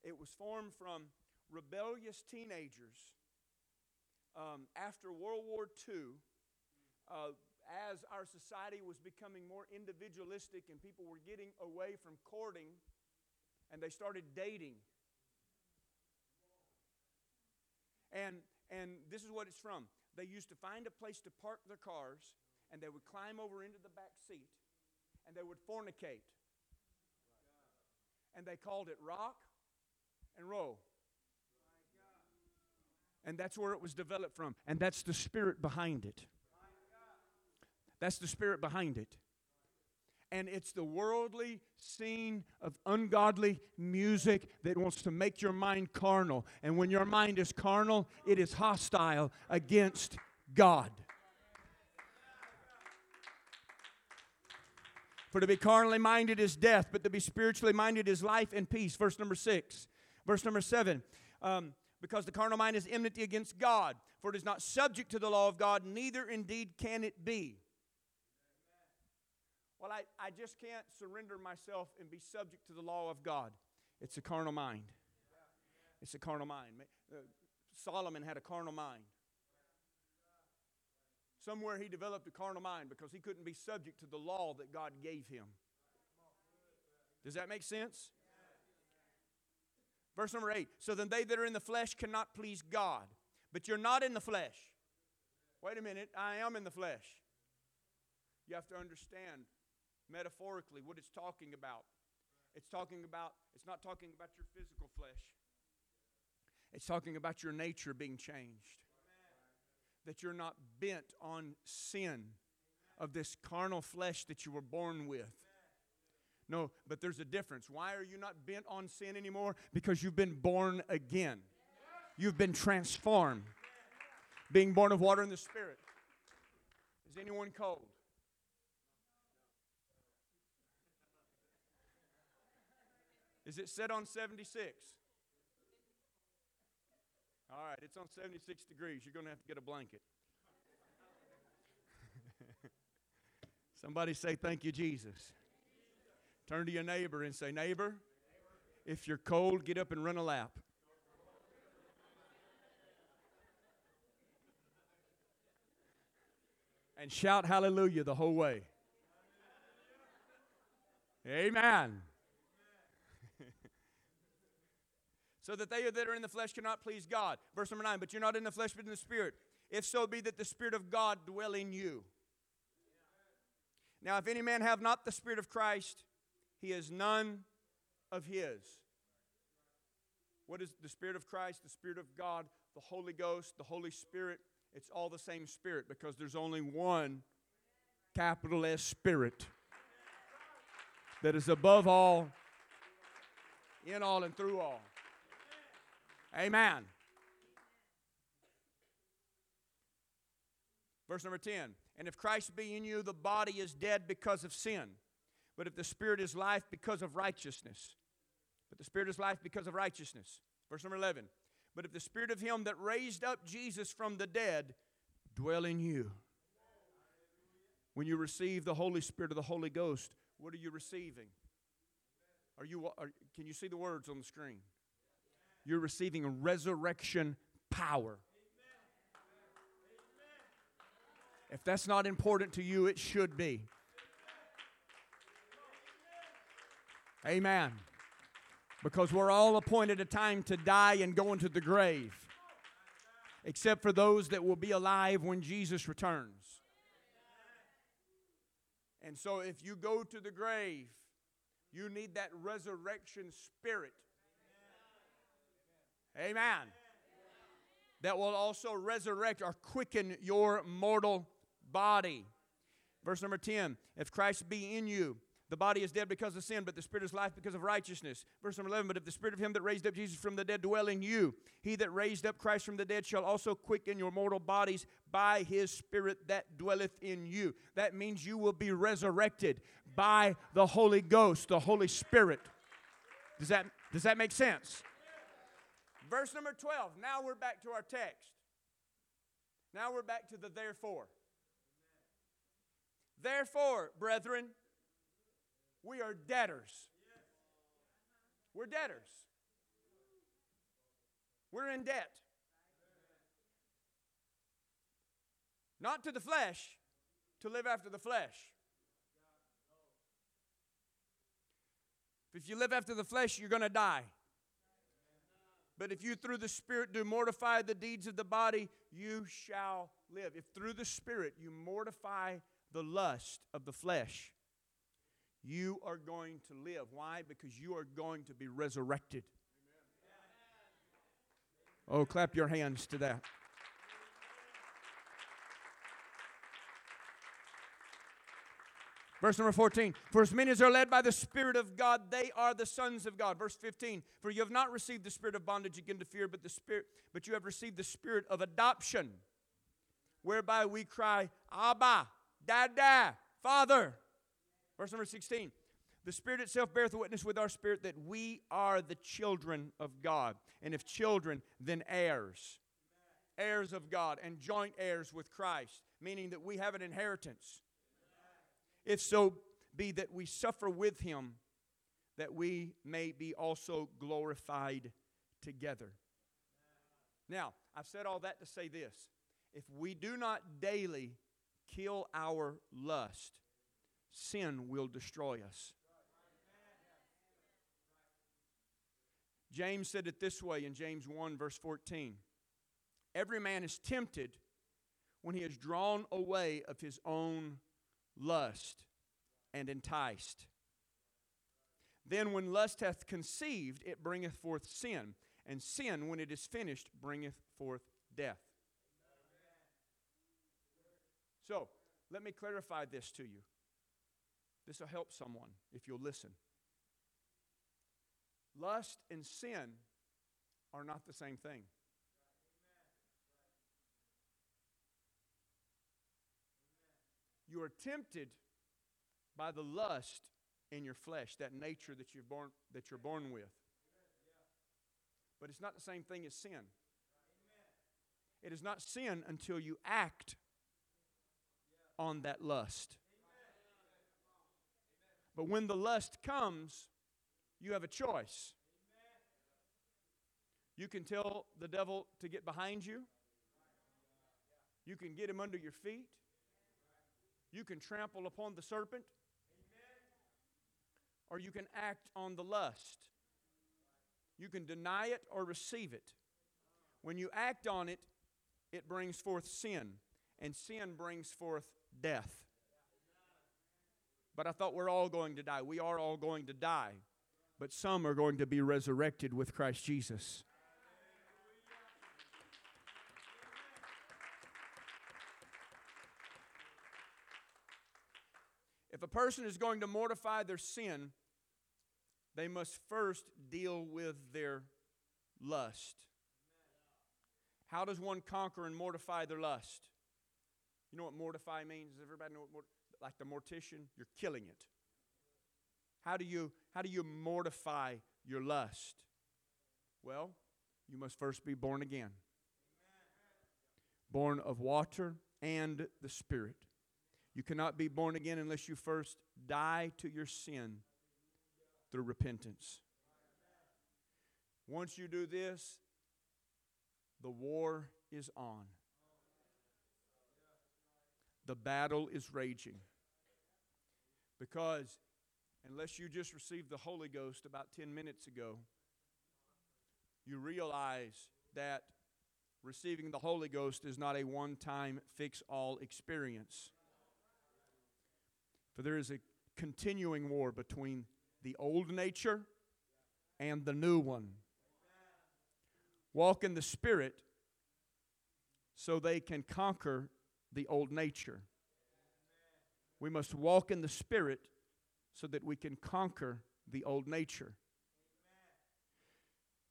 Speaker 1: It was formed from rebellious teenagers um, after World War II, uh, as our society was becoming more individualistic and people were getting away from courting and they started dating. And, and this is what it's from. They used to find a place to park their cars and they would climb over into the back seat and they would fornicate. And they called it rock and roll. And that's where it was developed from. And that's the spirit behind it. That's the spirit behind it. And it's the worldly scene of ungodly music that wants to make your mind carnal. And when your mind is carnal, it is hostile against God. For to be carnally minded is death, but to be spiritually minded is life and peace. Verse number six. Verse number seven. Um, because the carnal mind is enmity against God, for it is not subject to the law of God, neither indeed can it be. Well, I, I just can't surrender myself and be subject to the law of God. It's a carnal mind. It's a carnal mind. Uh, Solomon had a carnal mind. Somewhere he developed a carnal mind because he couldn't be subject to the law that God gave him. Does that make sense? Verse number eight. So then they that are in the flesh cannot please God. But you're not in the flesh. Wait a minute. I am in the flesh. You have to understand metaphorically what it's talking about. It's talking about, it's not talking about your physical flesh. It's talking about your nature being changed. that you're not bent on sin of this carnal flesh that you were born with. No, but there's a difference. Why are you not bent on sin anymore? Because you've been born again. You've been transformed. Being born of water and the Spirit. Is anyone cold? Is it set on 76? All right, it's on 76 degrees. You're going to have to get a blanket. [laughs] Somebody say, Thank you, Jesus. Turn to your neighbor and say, Neighbor, if you're cold, get up and run a lap. And shout hallelujah the whole way. Amen. [laughs] so that they that are in the flesh cannot please God. Verse number 9, but you're not in the flesh but in the spirit. If so be that the spirit of God dwell in you. Now if any man have not the spirit of Christ, he is none of his. What is the spirit of Christ, the spirit of God, the Holy Ghost, the Holy Spirit? It's all the same spirit because there's only one capital S spirit that is above all, in all, and through all. Amen. Verse number 10 And if Christ be in you, the body is dead because of sin, but if the Spirit is life because of righteousness. But the Spirit is life because of righteousness. Verse number 11 But if the Spirit of Him that raised up Jesus from the dead dwell in you. When you receive the Holy Spirit of the Holy Ghost, what are you receiving? Are you, are, can you see the words on the screen? You're receiving a resurrection power. If that's not important to you, it should be. Amen. Because we're all appointed a time to die and go into the grave, except for those that will be alive when Jesus returns. And so, if you go to the grave, you need that resurrection spirit Amen. That will also resurrect or quicken your mortal body. Verse number 10 If Christ be in you, the body is dead because of sin, but the spirit is life because of righteousness. Verse number 11 But if the spirit of him that raised up Jesus from the dead dwell in you, he that raised up Christ from the dead shall also quicken your mortal bodies by his spirit that dwelleth in you. That means you will be resurrected by the Holy Ghost, the Holy Spirit. Does that, does that make sense? Verse number 12. Now we're back to our text. Now we're back to the therefore. Therefore, brethren, we are debtors. We're debtors. We're in debt. Not to the flesh, to live after the flesh. If you live after the flesh, you're going to die. But if you through the Spirit do mortify the deeds of the body, you shall live. If through the Spirit you mortify the lust of the flesh, you are going to live. Why? Because you are going to be resurrected. Oh, clap your hands to that. Verse number 14. For as many as are led by the Spirit of God, they are the sons of God. Verse 15. For you have not received the spirit of bondage again to fear, but the spirit, but you have received the spirit of adoption, whereby we cry, Abba, Dada, Father. Verse number 16. The Spirit itself beareth witness with our spirit that we are the children of God. And if children, then heirs. Heirs of God and joint heirs with Christ, meaning that we have an inheritance if so be that we suffer with him, that we may be also glorified together. Now, I've said all that to say this. If we do not daily kill our lust, sin will destroy us. James said it this way in James 1, verse 14 Every man is tempted when he is drawn away of his own lust and enticed. Then, when lust hath conceived, it bringeth forth sin, and sin, when it is finished, bringeth forth death. So, let me clarify this to you. This will help someone if you'll listen. Lust and sin are not the same thing. You are tempted by the lust in your flesh, that nature that you're born, that you're born with. But it's not the same thing as sin. It is not sin until you act on that lust. But when the lust comes, you have a choice. You can tell the devil to get behind you. You can get him under your feet. You can trample upon the serpent. Or you can act on the lust. You can deny it or receive it. When you act on it, it brings forth sin, and sin brings forth death. But I thought we're all going to die. We are all going to die. But some are going to be resurrected with Christ Jesus. If a person is going to mortify their sin, they must first deal with their lust. How does one conquer and mortify their lust? You know what mortify means? Does everybody know what mort- like the mortician? You're killing it. How do you how do you mortify your lust? Well, you must first be born again. Born of water and the Spirit. You cannot be born again unless you first die to your sin through repentance. Once you do this, the war is on. The battle is raging. Because unless you just received the Holy Ghost about 10 minutes ago, you realize that receiving the Holy Ghost is not a one time fix all experience. For there is a continuing war between the old nature and the new one. Walk in the Spirit so they can conquer the old nature. We must walk in the Spirit so that we can conquer the old nature.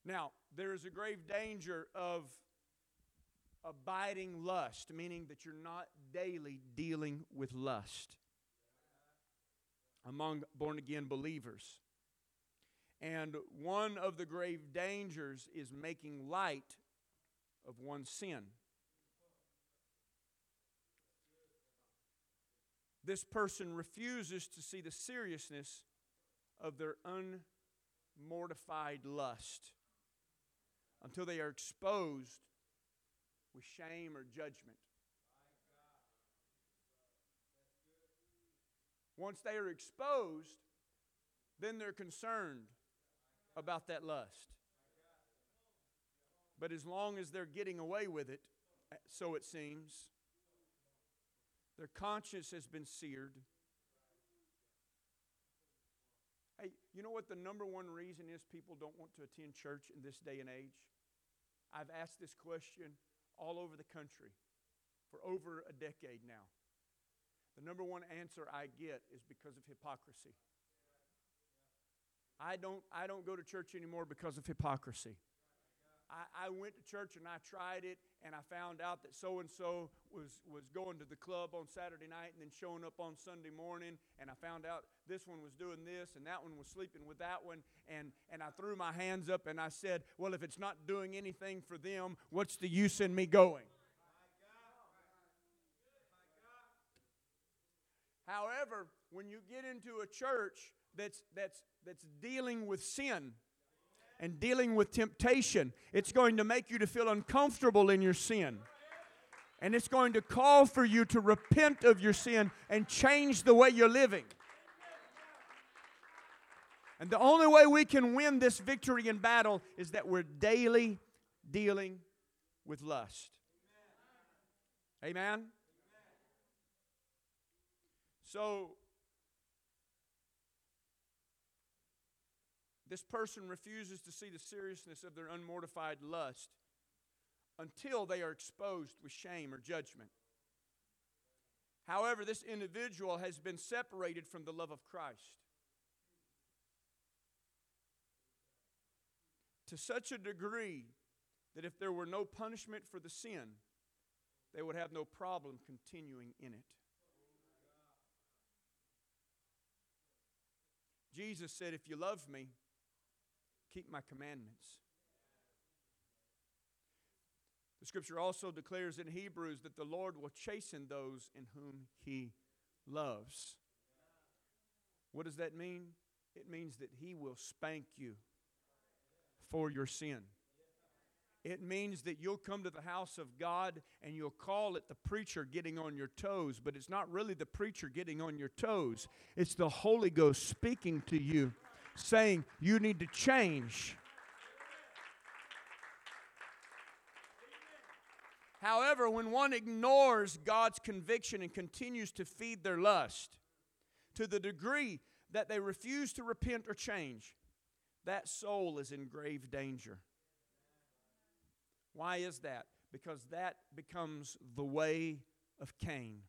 Speaker 1: Now, there is a grave danger of abiding lust, meaning that you're not daily dealing with lust among born again believers. And one of the grave dangers is making light of one's sin. This person refuses to see the seriousness of their unmortified lust until they are exposed with shame or judgment. Once they are exposed, then they're concerned about that lust. But as long as they're getting away with it, so it seems, their conscience has been seared. Hey, you know what the number one reason is people don't want to attend church in this day and age? I've asked this question all over the country for over a decade now. The number one answer I get is because of hypocrisy. I don't, I don't go to church anymore because of hypocrisy. I, I went to church and I tried it, and I found out that so and so was was going to the club on Saturday night and then showing up on Sunday morning, and I found out this one was doing this and that one was sleeping with that one, and and I threw my hands up and I said, well, if it's not doing anything for them, what's the use in me going? However, when you get into a church that's, that's, that's dealing with sin and dealing with temptation, it's going to make you to feel uncomfortable in your sin. And it's going to call for you to repent of your sin and change the way you're living. And the only way we can win this victory in battle is that we're daily dealing with lust. Amen? So, this person refuses to see the seriousness of their unmortified lust until they are exposed with shame or judgment. However, this individual has been separated from the love of Christ. To such a degree that if there were no punishment for the sin, they would have no problem continuing in it. Jesus said, If you love me, keep my commandments. The scripture also declares in Hebrews that the Lord will chasten those in whom he loves. What does that mean? It means that he will spank you for your sin. It means that you'll come to the house of God and you'll call it the preacher getting on your toes, but it's not really the preacher getting on your toes. It's the Holy Ghost speaking to you, saying, You need to change. However, when one ignores God's conviction and continues to feed their lust to the degree that they refuse to repent or change, that soul is in grave danger. Why is that? Because that becomes the way of Cain.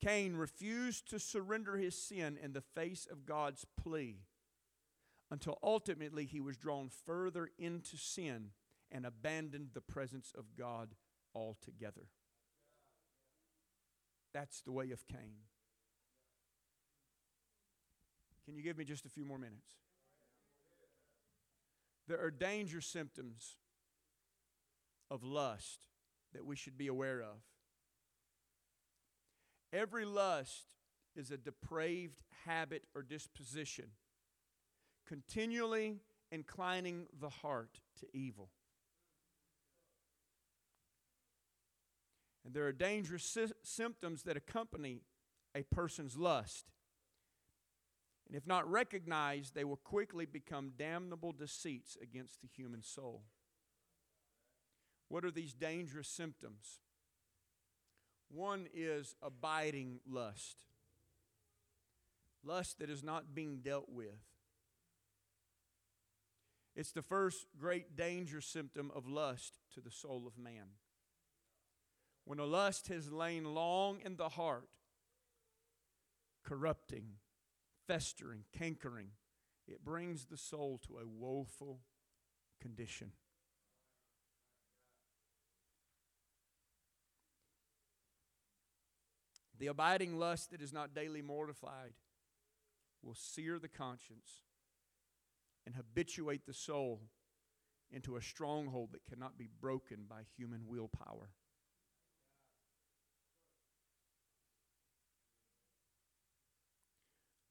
Speaker 1: Cain refused to surrender his sin in the face of God's plea until ultimately he was drawn further into sin and abandoned the presence of God altogether. That's the way of Cain. Can you give me just a few more minutes? There are danger symptoms of lust that we should be aware of. Every lust is a depraved habit or disposition, continually inclining the heart to evil. And there are dangerous sy- symptoms that accompany a person's lust. And if not recognized, they will quickly become damnable deceits against the human soul. What are these dangerous symptoms? One is abiding lust, lust that is not being dealt with. It's the first great danger symptom of lust to the soul of man. When a lust has lain long in the heart, corrupting, festering, cankering, it brings the soul to a woeful condition. The abiding lust that is not daily mortified will sear the conscience and habituate the soul into a stronghold that cannot be broken by human willpower.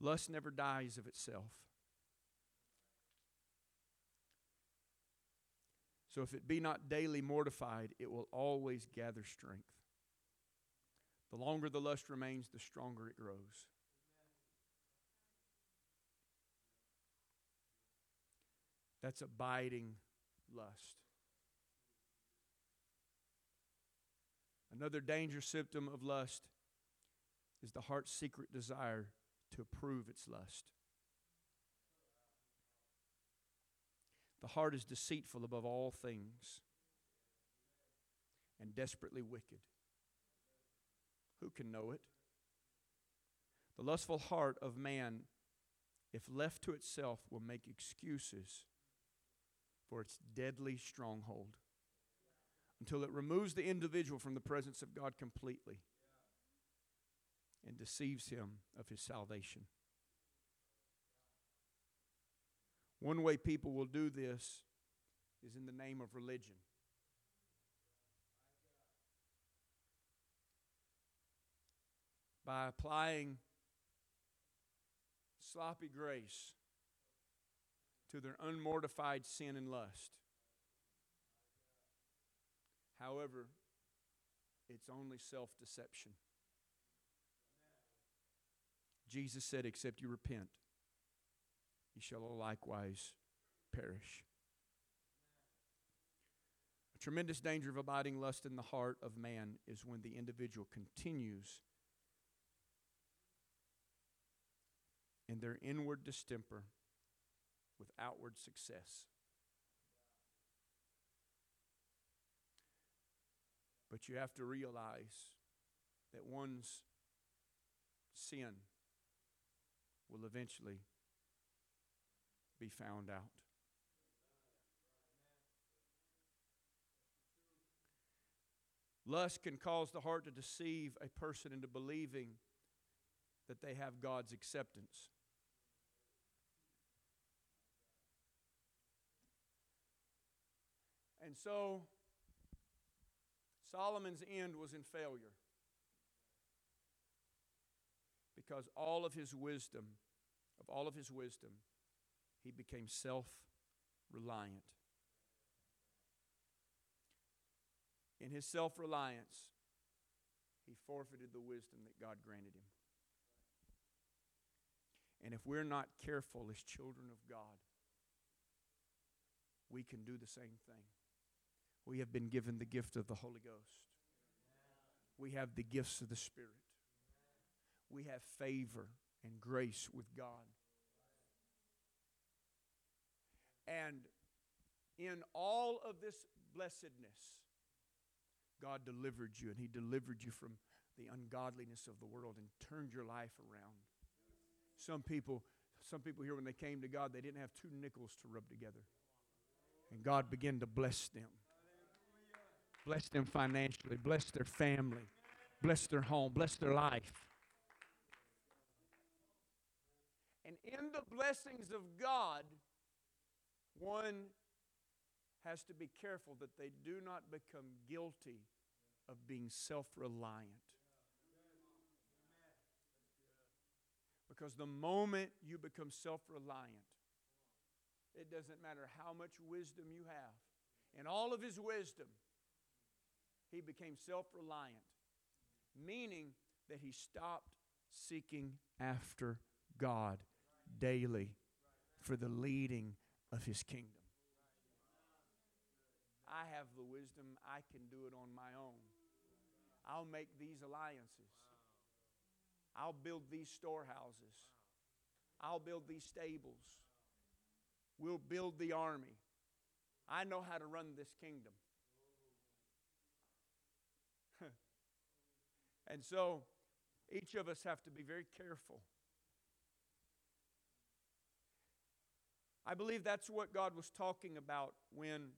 Speaker 1: Lust never dies of itself. So if it be not daily mortified, it will always gather strength. The longer the lust remains, the stronger it grows. That's abiding lust. Another danger symptom of lust is the heart's secret desire to approve its lust. The heart is deceitful above all things and desperately wicked. Who can know it? The lustful heart of man, if left to itself, will make excuses for its deadly stronghold until it removes the individual from the presence of God completely and deceives him of his salvation. One way people will do this is in the name of religion. By applying sloppy grace to their unmortified sin and lust. However, it's only self deception. Jesus said, Except you repent, ye shall likewise perish. A tremendous danger of abiding lust in the heart of man is when the individual continues in their inward distemper with outward success. But you have to realize that one's sin will eventually be found out. Lust can cause the heart to deceive a person into believing that they have God's acceptance. And so, Solomon's end was in failure because all of his wisdom, of all of his wisdom, he became self reliant. In his self reliance, he forfeited the wisdom that God granted him. And if we're not careful as children of God, we can do the same thing. We have been given the gift of the Holy Ghost, we have the gifts of the Spirit, we have favor and grace with God. And in all of this blessedness, God delivered you, and He delivered you from the ungodliness of the world and turned your life around. Some people, some people here, when they came to God, they didn't have two nickels to rub together. And God began to bless them. Bless them financially, bless their family, bless their home, bless their life. And in the blessings of God, one has to be careful that they do not become guilty of being self reliant. Because the moment you become self reliant, it doesn't matter how much wisdom you have. In all of his wisdom, he became self reliant, meaning that he stopped seeking after God daily for the leading of his kingdom. I have the wisdom, I can do it on my own. I'll make these alliances. I'll build these storehouses. I'll build these stables. We'll build the army. I know how to run this kingdom. And so each of us have to be very careful I believe that's what God was talking about when,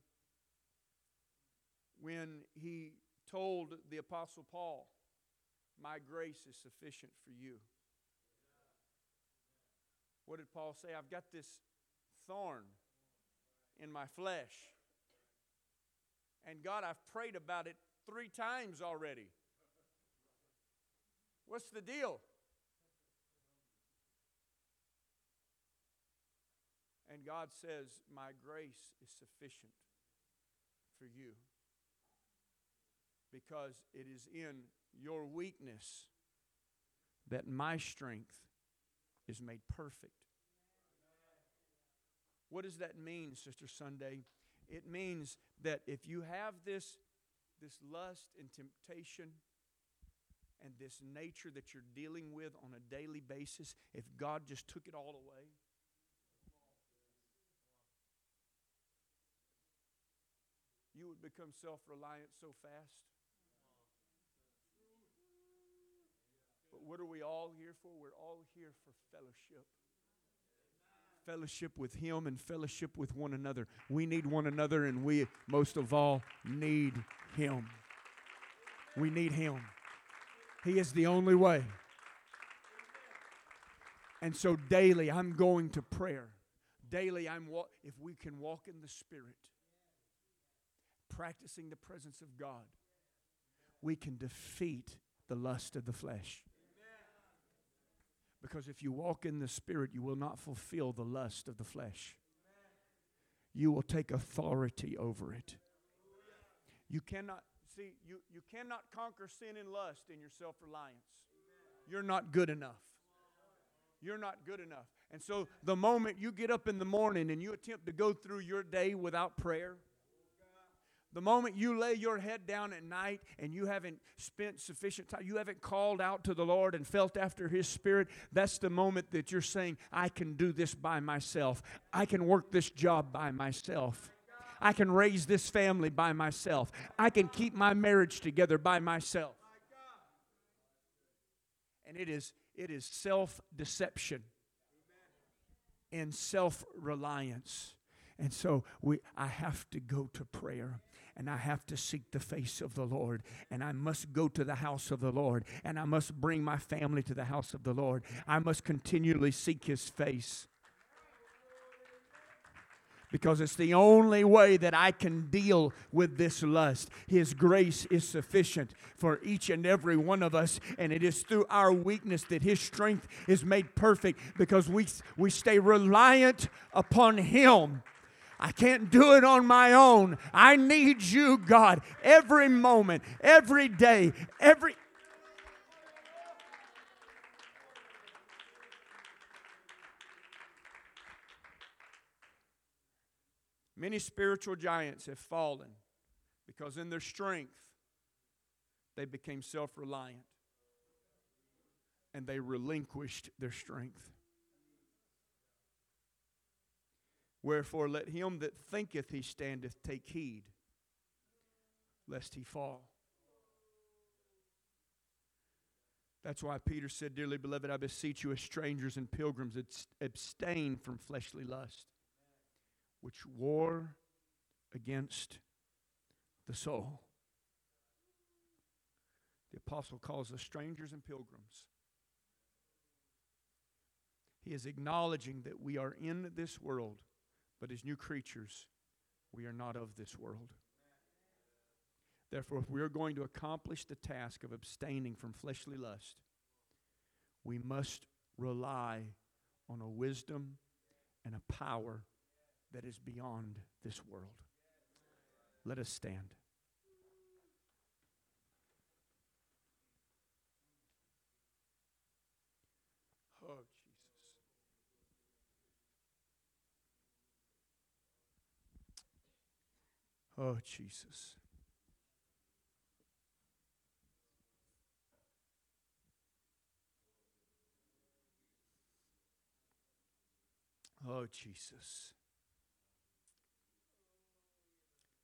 Speaker 1: when he told the Apostle Paul, My grace is sufficient for you. What did Paul say? I've got this thorn in my flesh. And God, I've prayed about it three times already. What's the deal? And God says, My grace is sufficient for you. Because it is in your weakness that my strength is made perfect. What does that mean, Sister Sunday? It means that if you have this, this lust and temptation and this nature that you're dealing with on a daily basis, if God just took it all away, you would become self reliant so fast. But what are we all here for? We're all here for fellowship. Fellowship with Him and fellowship with one another. We need one another, and we, most of all, need Him. We need Him. He is the only way. And so daily, I'm going to prayer. Daily, I'm wa- if we can walk in the Spirit practicing the presence of God, we can defeat the lust of the flesh. Because if you walk in the Spirit, you will not fulfill the lust of the flesh. You will take authority over it. You cannot, see, you, you cannot conquer sin and lust in your self reliance. You're not good enough. You're not good enough. And so the moment you get up in the morning and you attempt to go through your day without prayer, the moment you lay your head down at night and you haven't spent sufficient time, you haven't called out to the Lord and felt after His Spirit, that's the moment that you're saying, I can do this by myself. I can work this job by myself. I can raise this family by myself. I can keep my marriage together by myself. And it is, it is self deception and self reliance. And so we, I have to go to prayer and I have to seek the face of the Lord and I must go to the house of the Lord and I must bring my family to the house of the Lord. I must continually seek his face because it's the only way that I can deal with this lust. His grace is sufficient for each and every one of us, and it is through our weakness that His strength is made perfect because we, we stay reliant upon Him. I can't do it on my own. I need you, God, every moment, every day, every Many spiritual giants have fallen because, in their strength, they became self reliant and they relinquished their strength. Wherefore, let him that thinketh he standeth take heed, lest he fall. That's why Peter said, Dearly beloved, I beseech you as strangers and pilgrims, abstain from fleshly lust which war against the soul. The apostle calls us strangers and pilgrims. He is acknowledging that we are in this world, but as new creatures, we are not of this world. Therefore, if we are going to accomplish the task of abstaining from fleshly lust, we must rely on a wisdom and a power that is beyond this world. Let us stand. Oh, Jesus. Oh, Jesus. Oh, Jesus.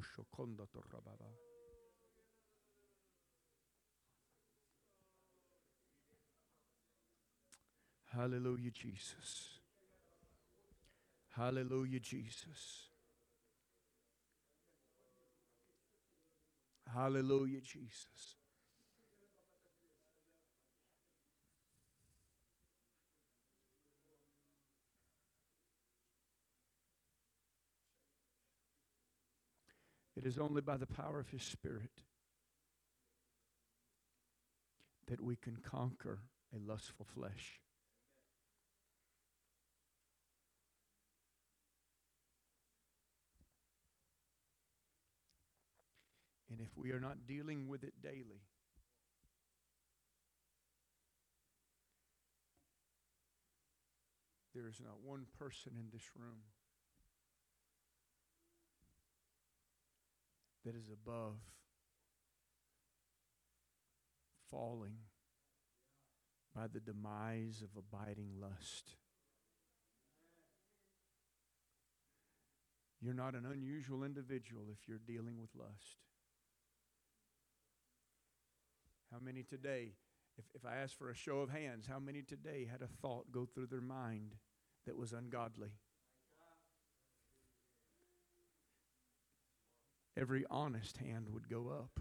Speaker 1: shokonda torrababa. Hallelujah, Jesus. Hallelujah, Jesus. Hallelujah, Jesus. It is only by the power of His Spirit that we can conquer a lustful flesh. And if we are not dealing with it daily, there is not one person in this room that is above falling by the demise of abiding lust. You're not an unusual individual if you're dealing with lust. How many today, if, if I ask for a show of hands, how many today had a thought go through their mind that was ungodly? Every honest hand would go up.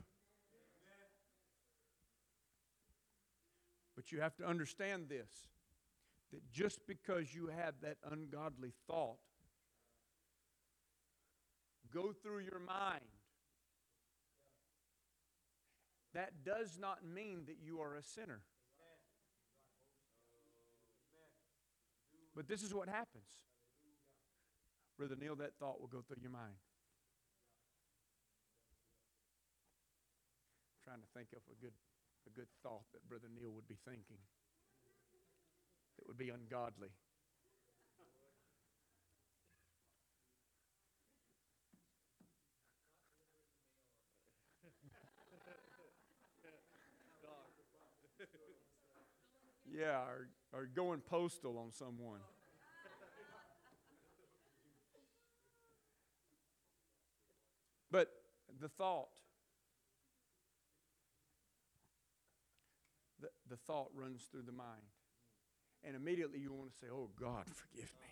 Speaker 1: But you have to understand this that just because you had that ungodly thought go through your mind, that does not mean that you are a sinner. But this is what happens. Brother Neil, that thought will go through your mind. Trying to think of a good a good thought that Brother Neil would be thinking that would be ungodly. Yeah, or, or going postal on someone. But the thought, the, thought runs through the mind. And immediately you want to say, Oh God, forgive me.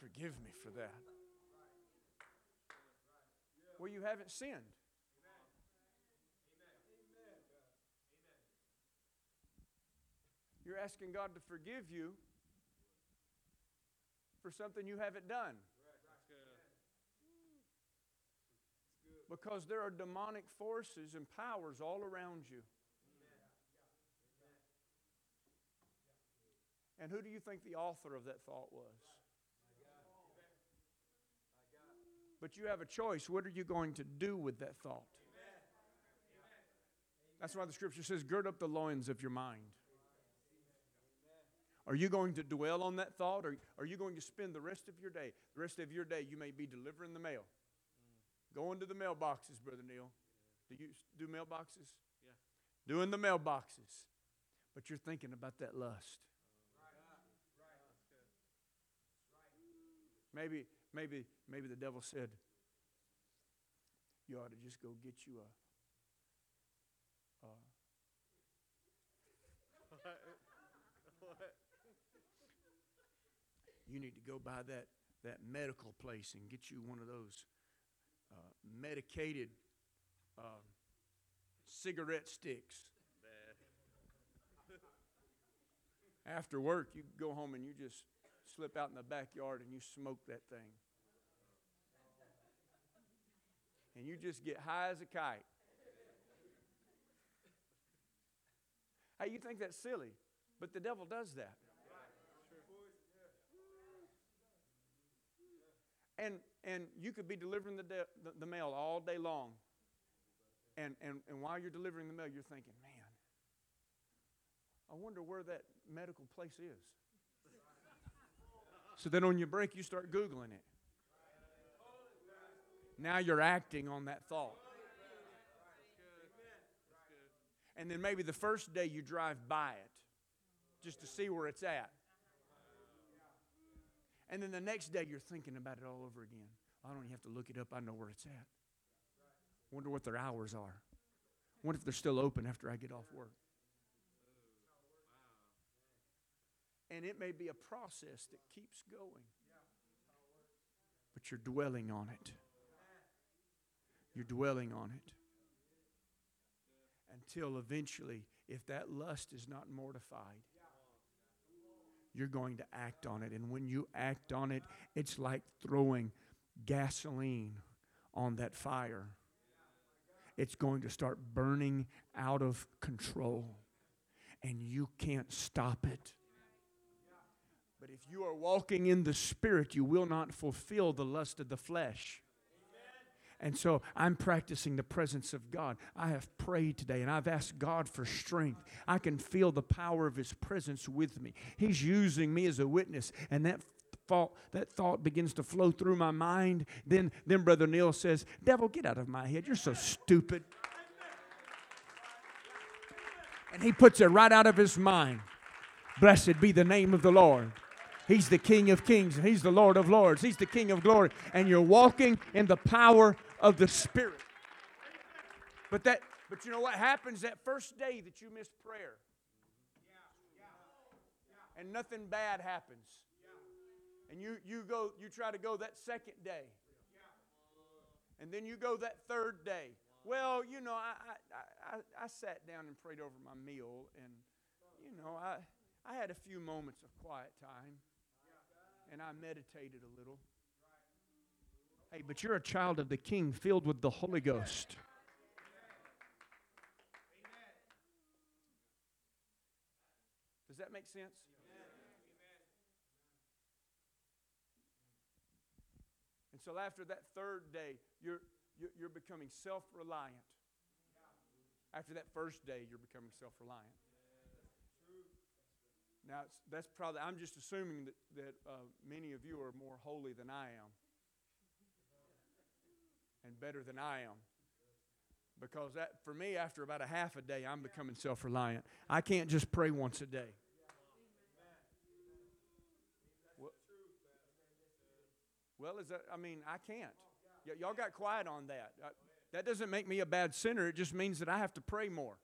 Speaker 1: Forgive me for that. Well, you haven't sinned. You're asking God to forgive you for something you haven't done. Because there are demonic forces and powers all around you. And who do you think the author of that thought was? But you have a choice. What are you going to do with that thought? That's why the scripture says, gird up the loins of your mind. Are you going to dwell on that thought or are you going to spend the rest of your day? The rest of your day, you may be delivering the mail, going to the mailboxes, Brother Neil. Do you do mailboxes? Yeah. Doing the mailboxes. But you're thinking about that lust. Maybe, maybe, maybe the devil said, You ought to just go get you a. a [laughs] you need to go by that, that medical place and get you one of those uh, medicated uh, cigarette sticks. [laughs] After work, you go home and you just slip out in the backyard and you smoke that thing. And you just get high as a kite. Hey, you think that's silly, but the devil does that. And, and you could be delivering the, de- the, the, mail all day long. And, and, and while you're delivering the mail, you're thinking, man, I wonder where that medical place is. So then on your break, you start Googling it. Now you're acting on that thought. And then maybe the first day you drive by it just to see where it's at. And then the next day you're thinking about it all over again. I don't even have to look it up, I know where it's at. Wonder what their hours are. Wonder if they're still open after I get off work. And it may be a process that keeps going. But you're dwelling on it. You're dwelling on it. Until eventually, if that lust is not mortified, you're going to act on it. And when you act on it, it's like throwing gasoline on that fire. It's going to start burning out of control, and you can't stop it. If you are walking in the Spirit, you will not fulfill the lust of the flesh. And so I'm practicing the presence of God. I have prayed today and I've asked God for strength. I can feel the power of His presence with me. He's using me as a witness, and that thought, that thought begins to flow through my mind. Then, then Brother Neil says, Devil, get out of my head. You're so stupid. And he puts it right out of his mind. Blessed be the name of the Lord. He's the King of kings and He's the Lord of lords. He's the King of glory. And you're walking in the power of the Spirit. But that but you know what happens that first day that you miss prayer? And nothing bad happens. And you, you go, you try to go that second day. And then you go that third day. Well, you know, I, I, I, I sat down and prayed over my meal, and, you know, I, I had a few moments of quiet time and I meditated a little. Hey, but you're a child of the King filled with the Holy Ghost. Does that make sense? And so after that third day, you're, you're becoming self reliant. After that first day, you're becoming self reliant. Now, that's probably, I'm just assuming that, that uh, many of you are more holy than I am and better than I am. Because that, for me, after about a half a day, I'm becoming self reliant. I can't just pray once a day. Well, is that, I mean, I can't. Y- y'all got quiet on that. Uh, that doesn't make me a bad sinner. It just means that I have to pray more.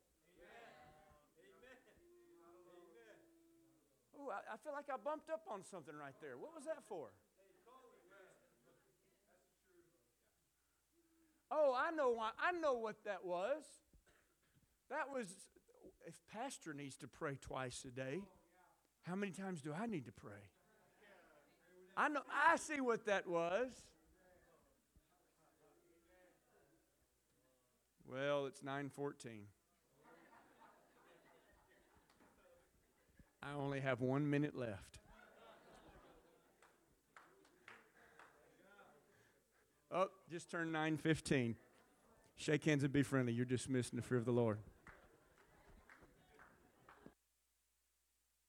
Speaker 1: Ooh, I, I feel like I bumped up on something right there. What was that for? Oh, I know why. I know what that was. That was if pastor needs to pray twice a day, how many times do I need to pray? I know I see what that was. Well, it's 914. I only have one minute left. Oh, just turned 915. Shake hands and be friendly. You're dismissed in the fear of the Lord.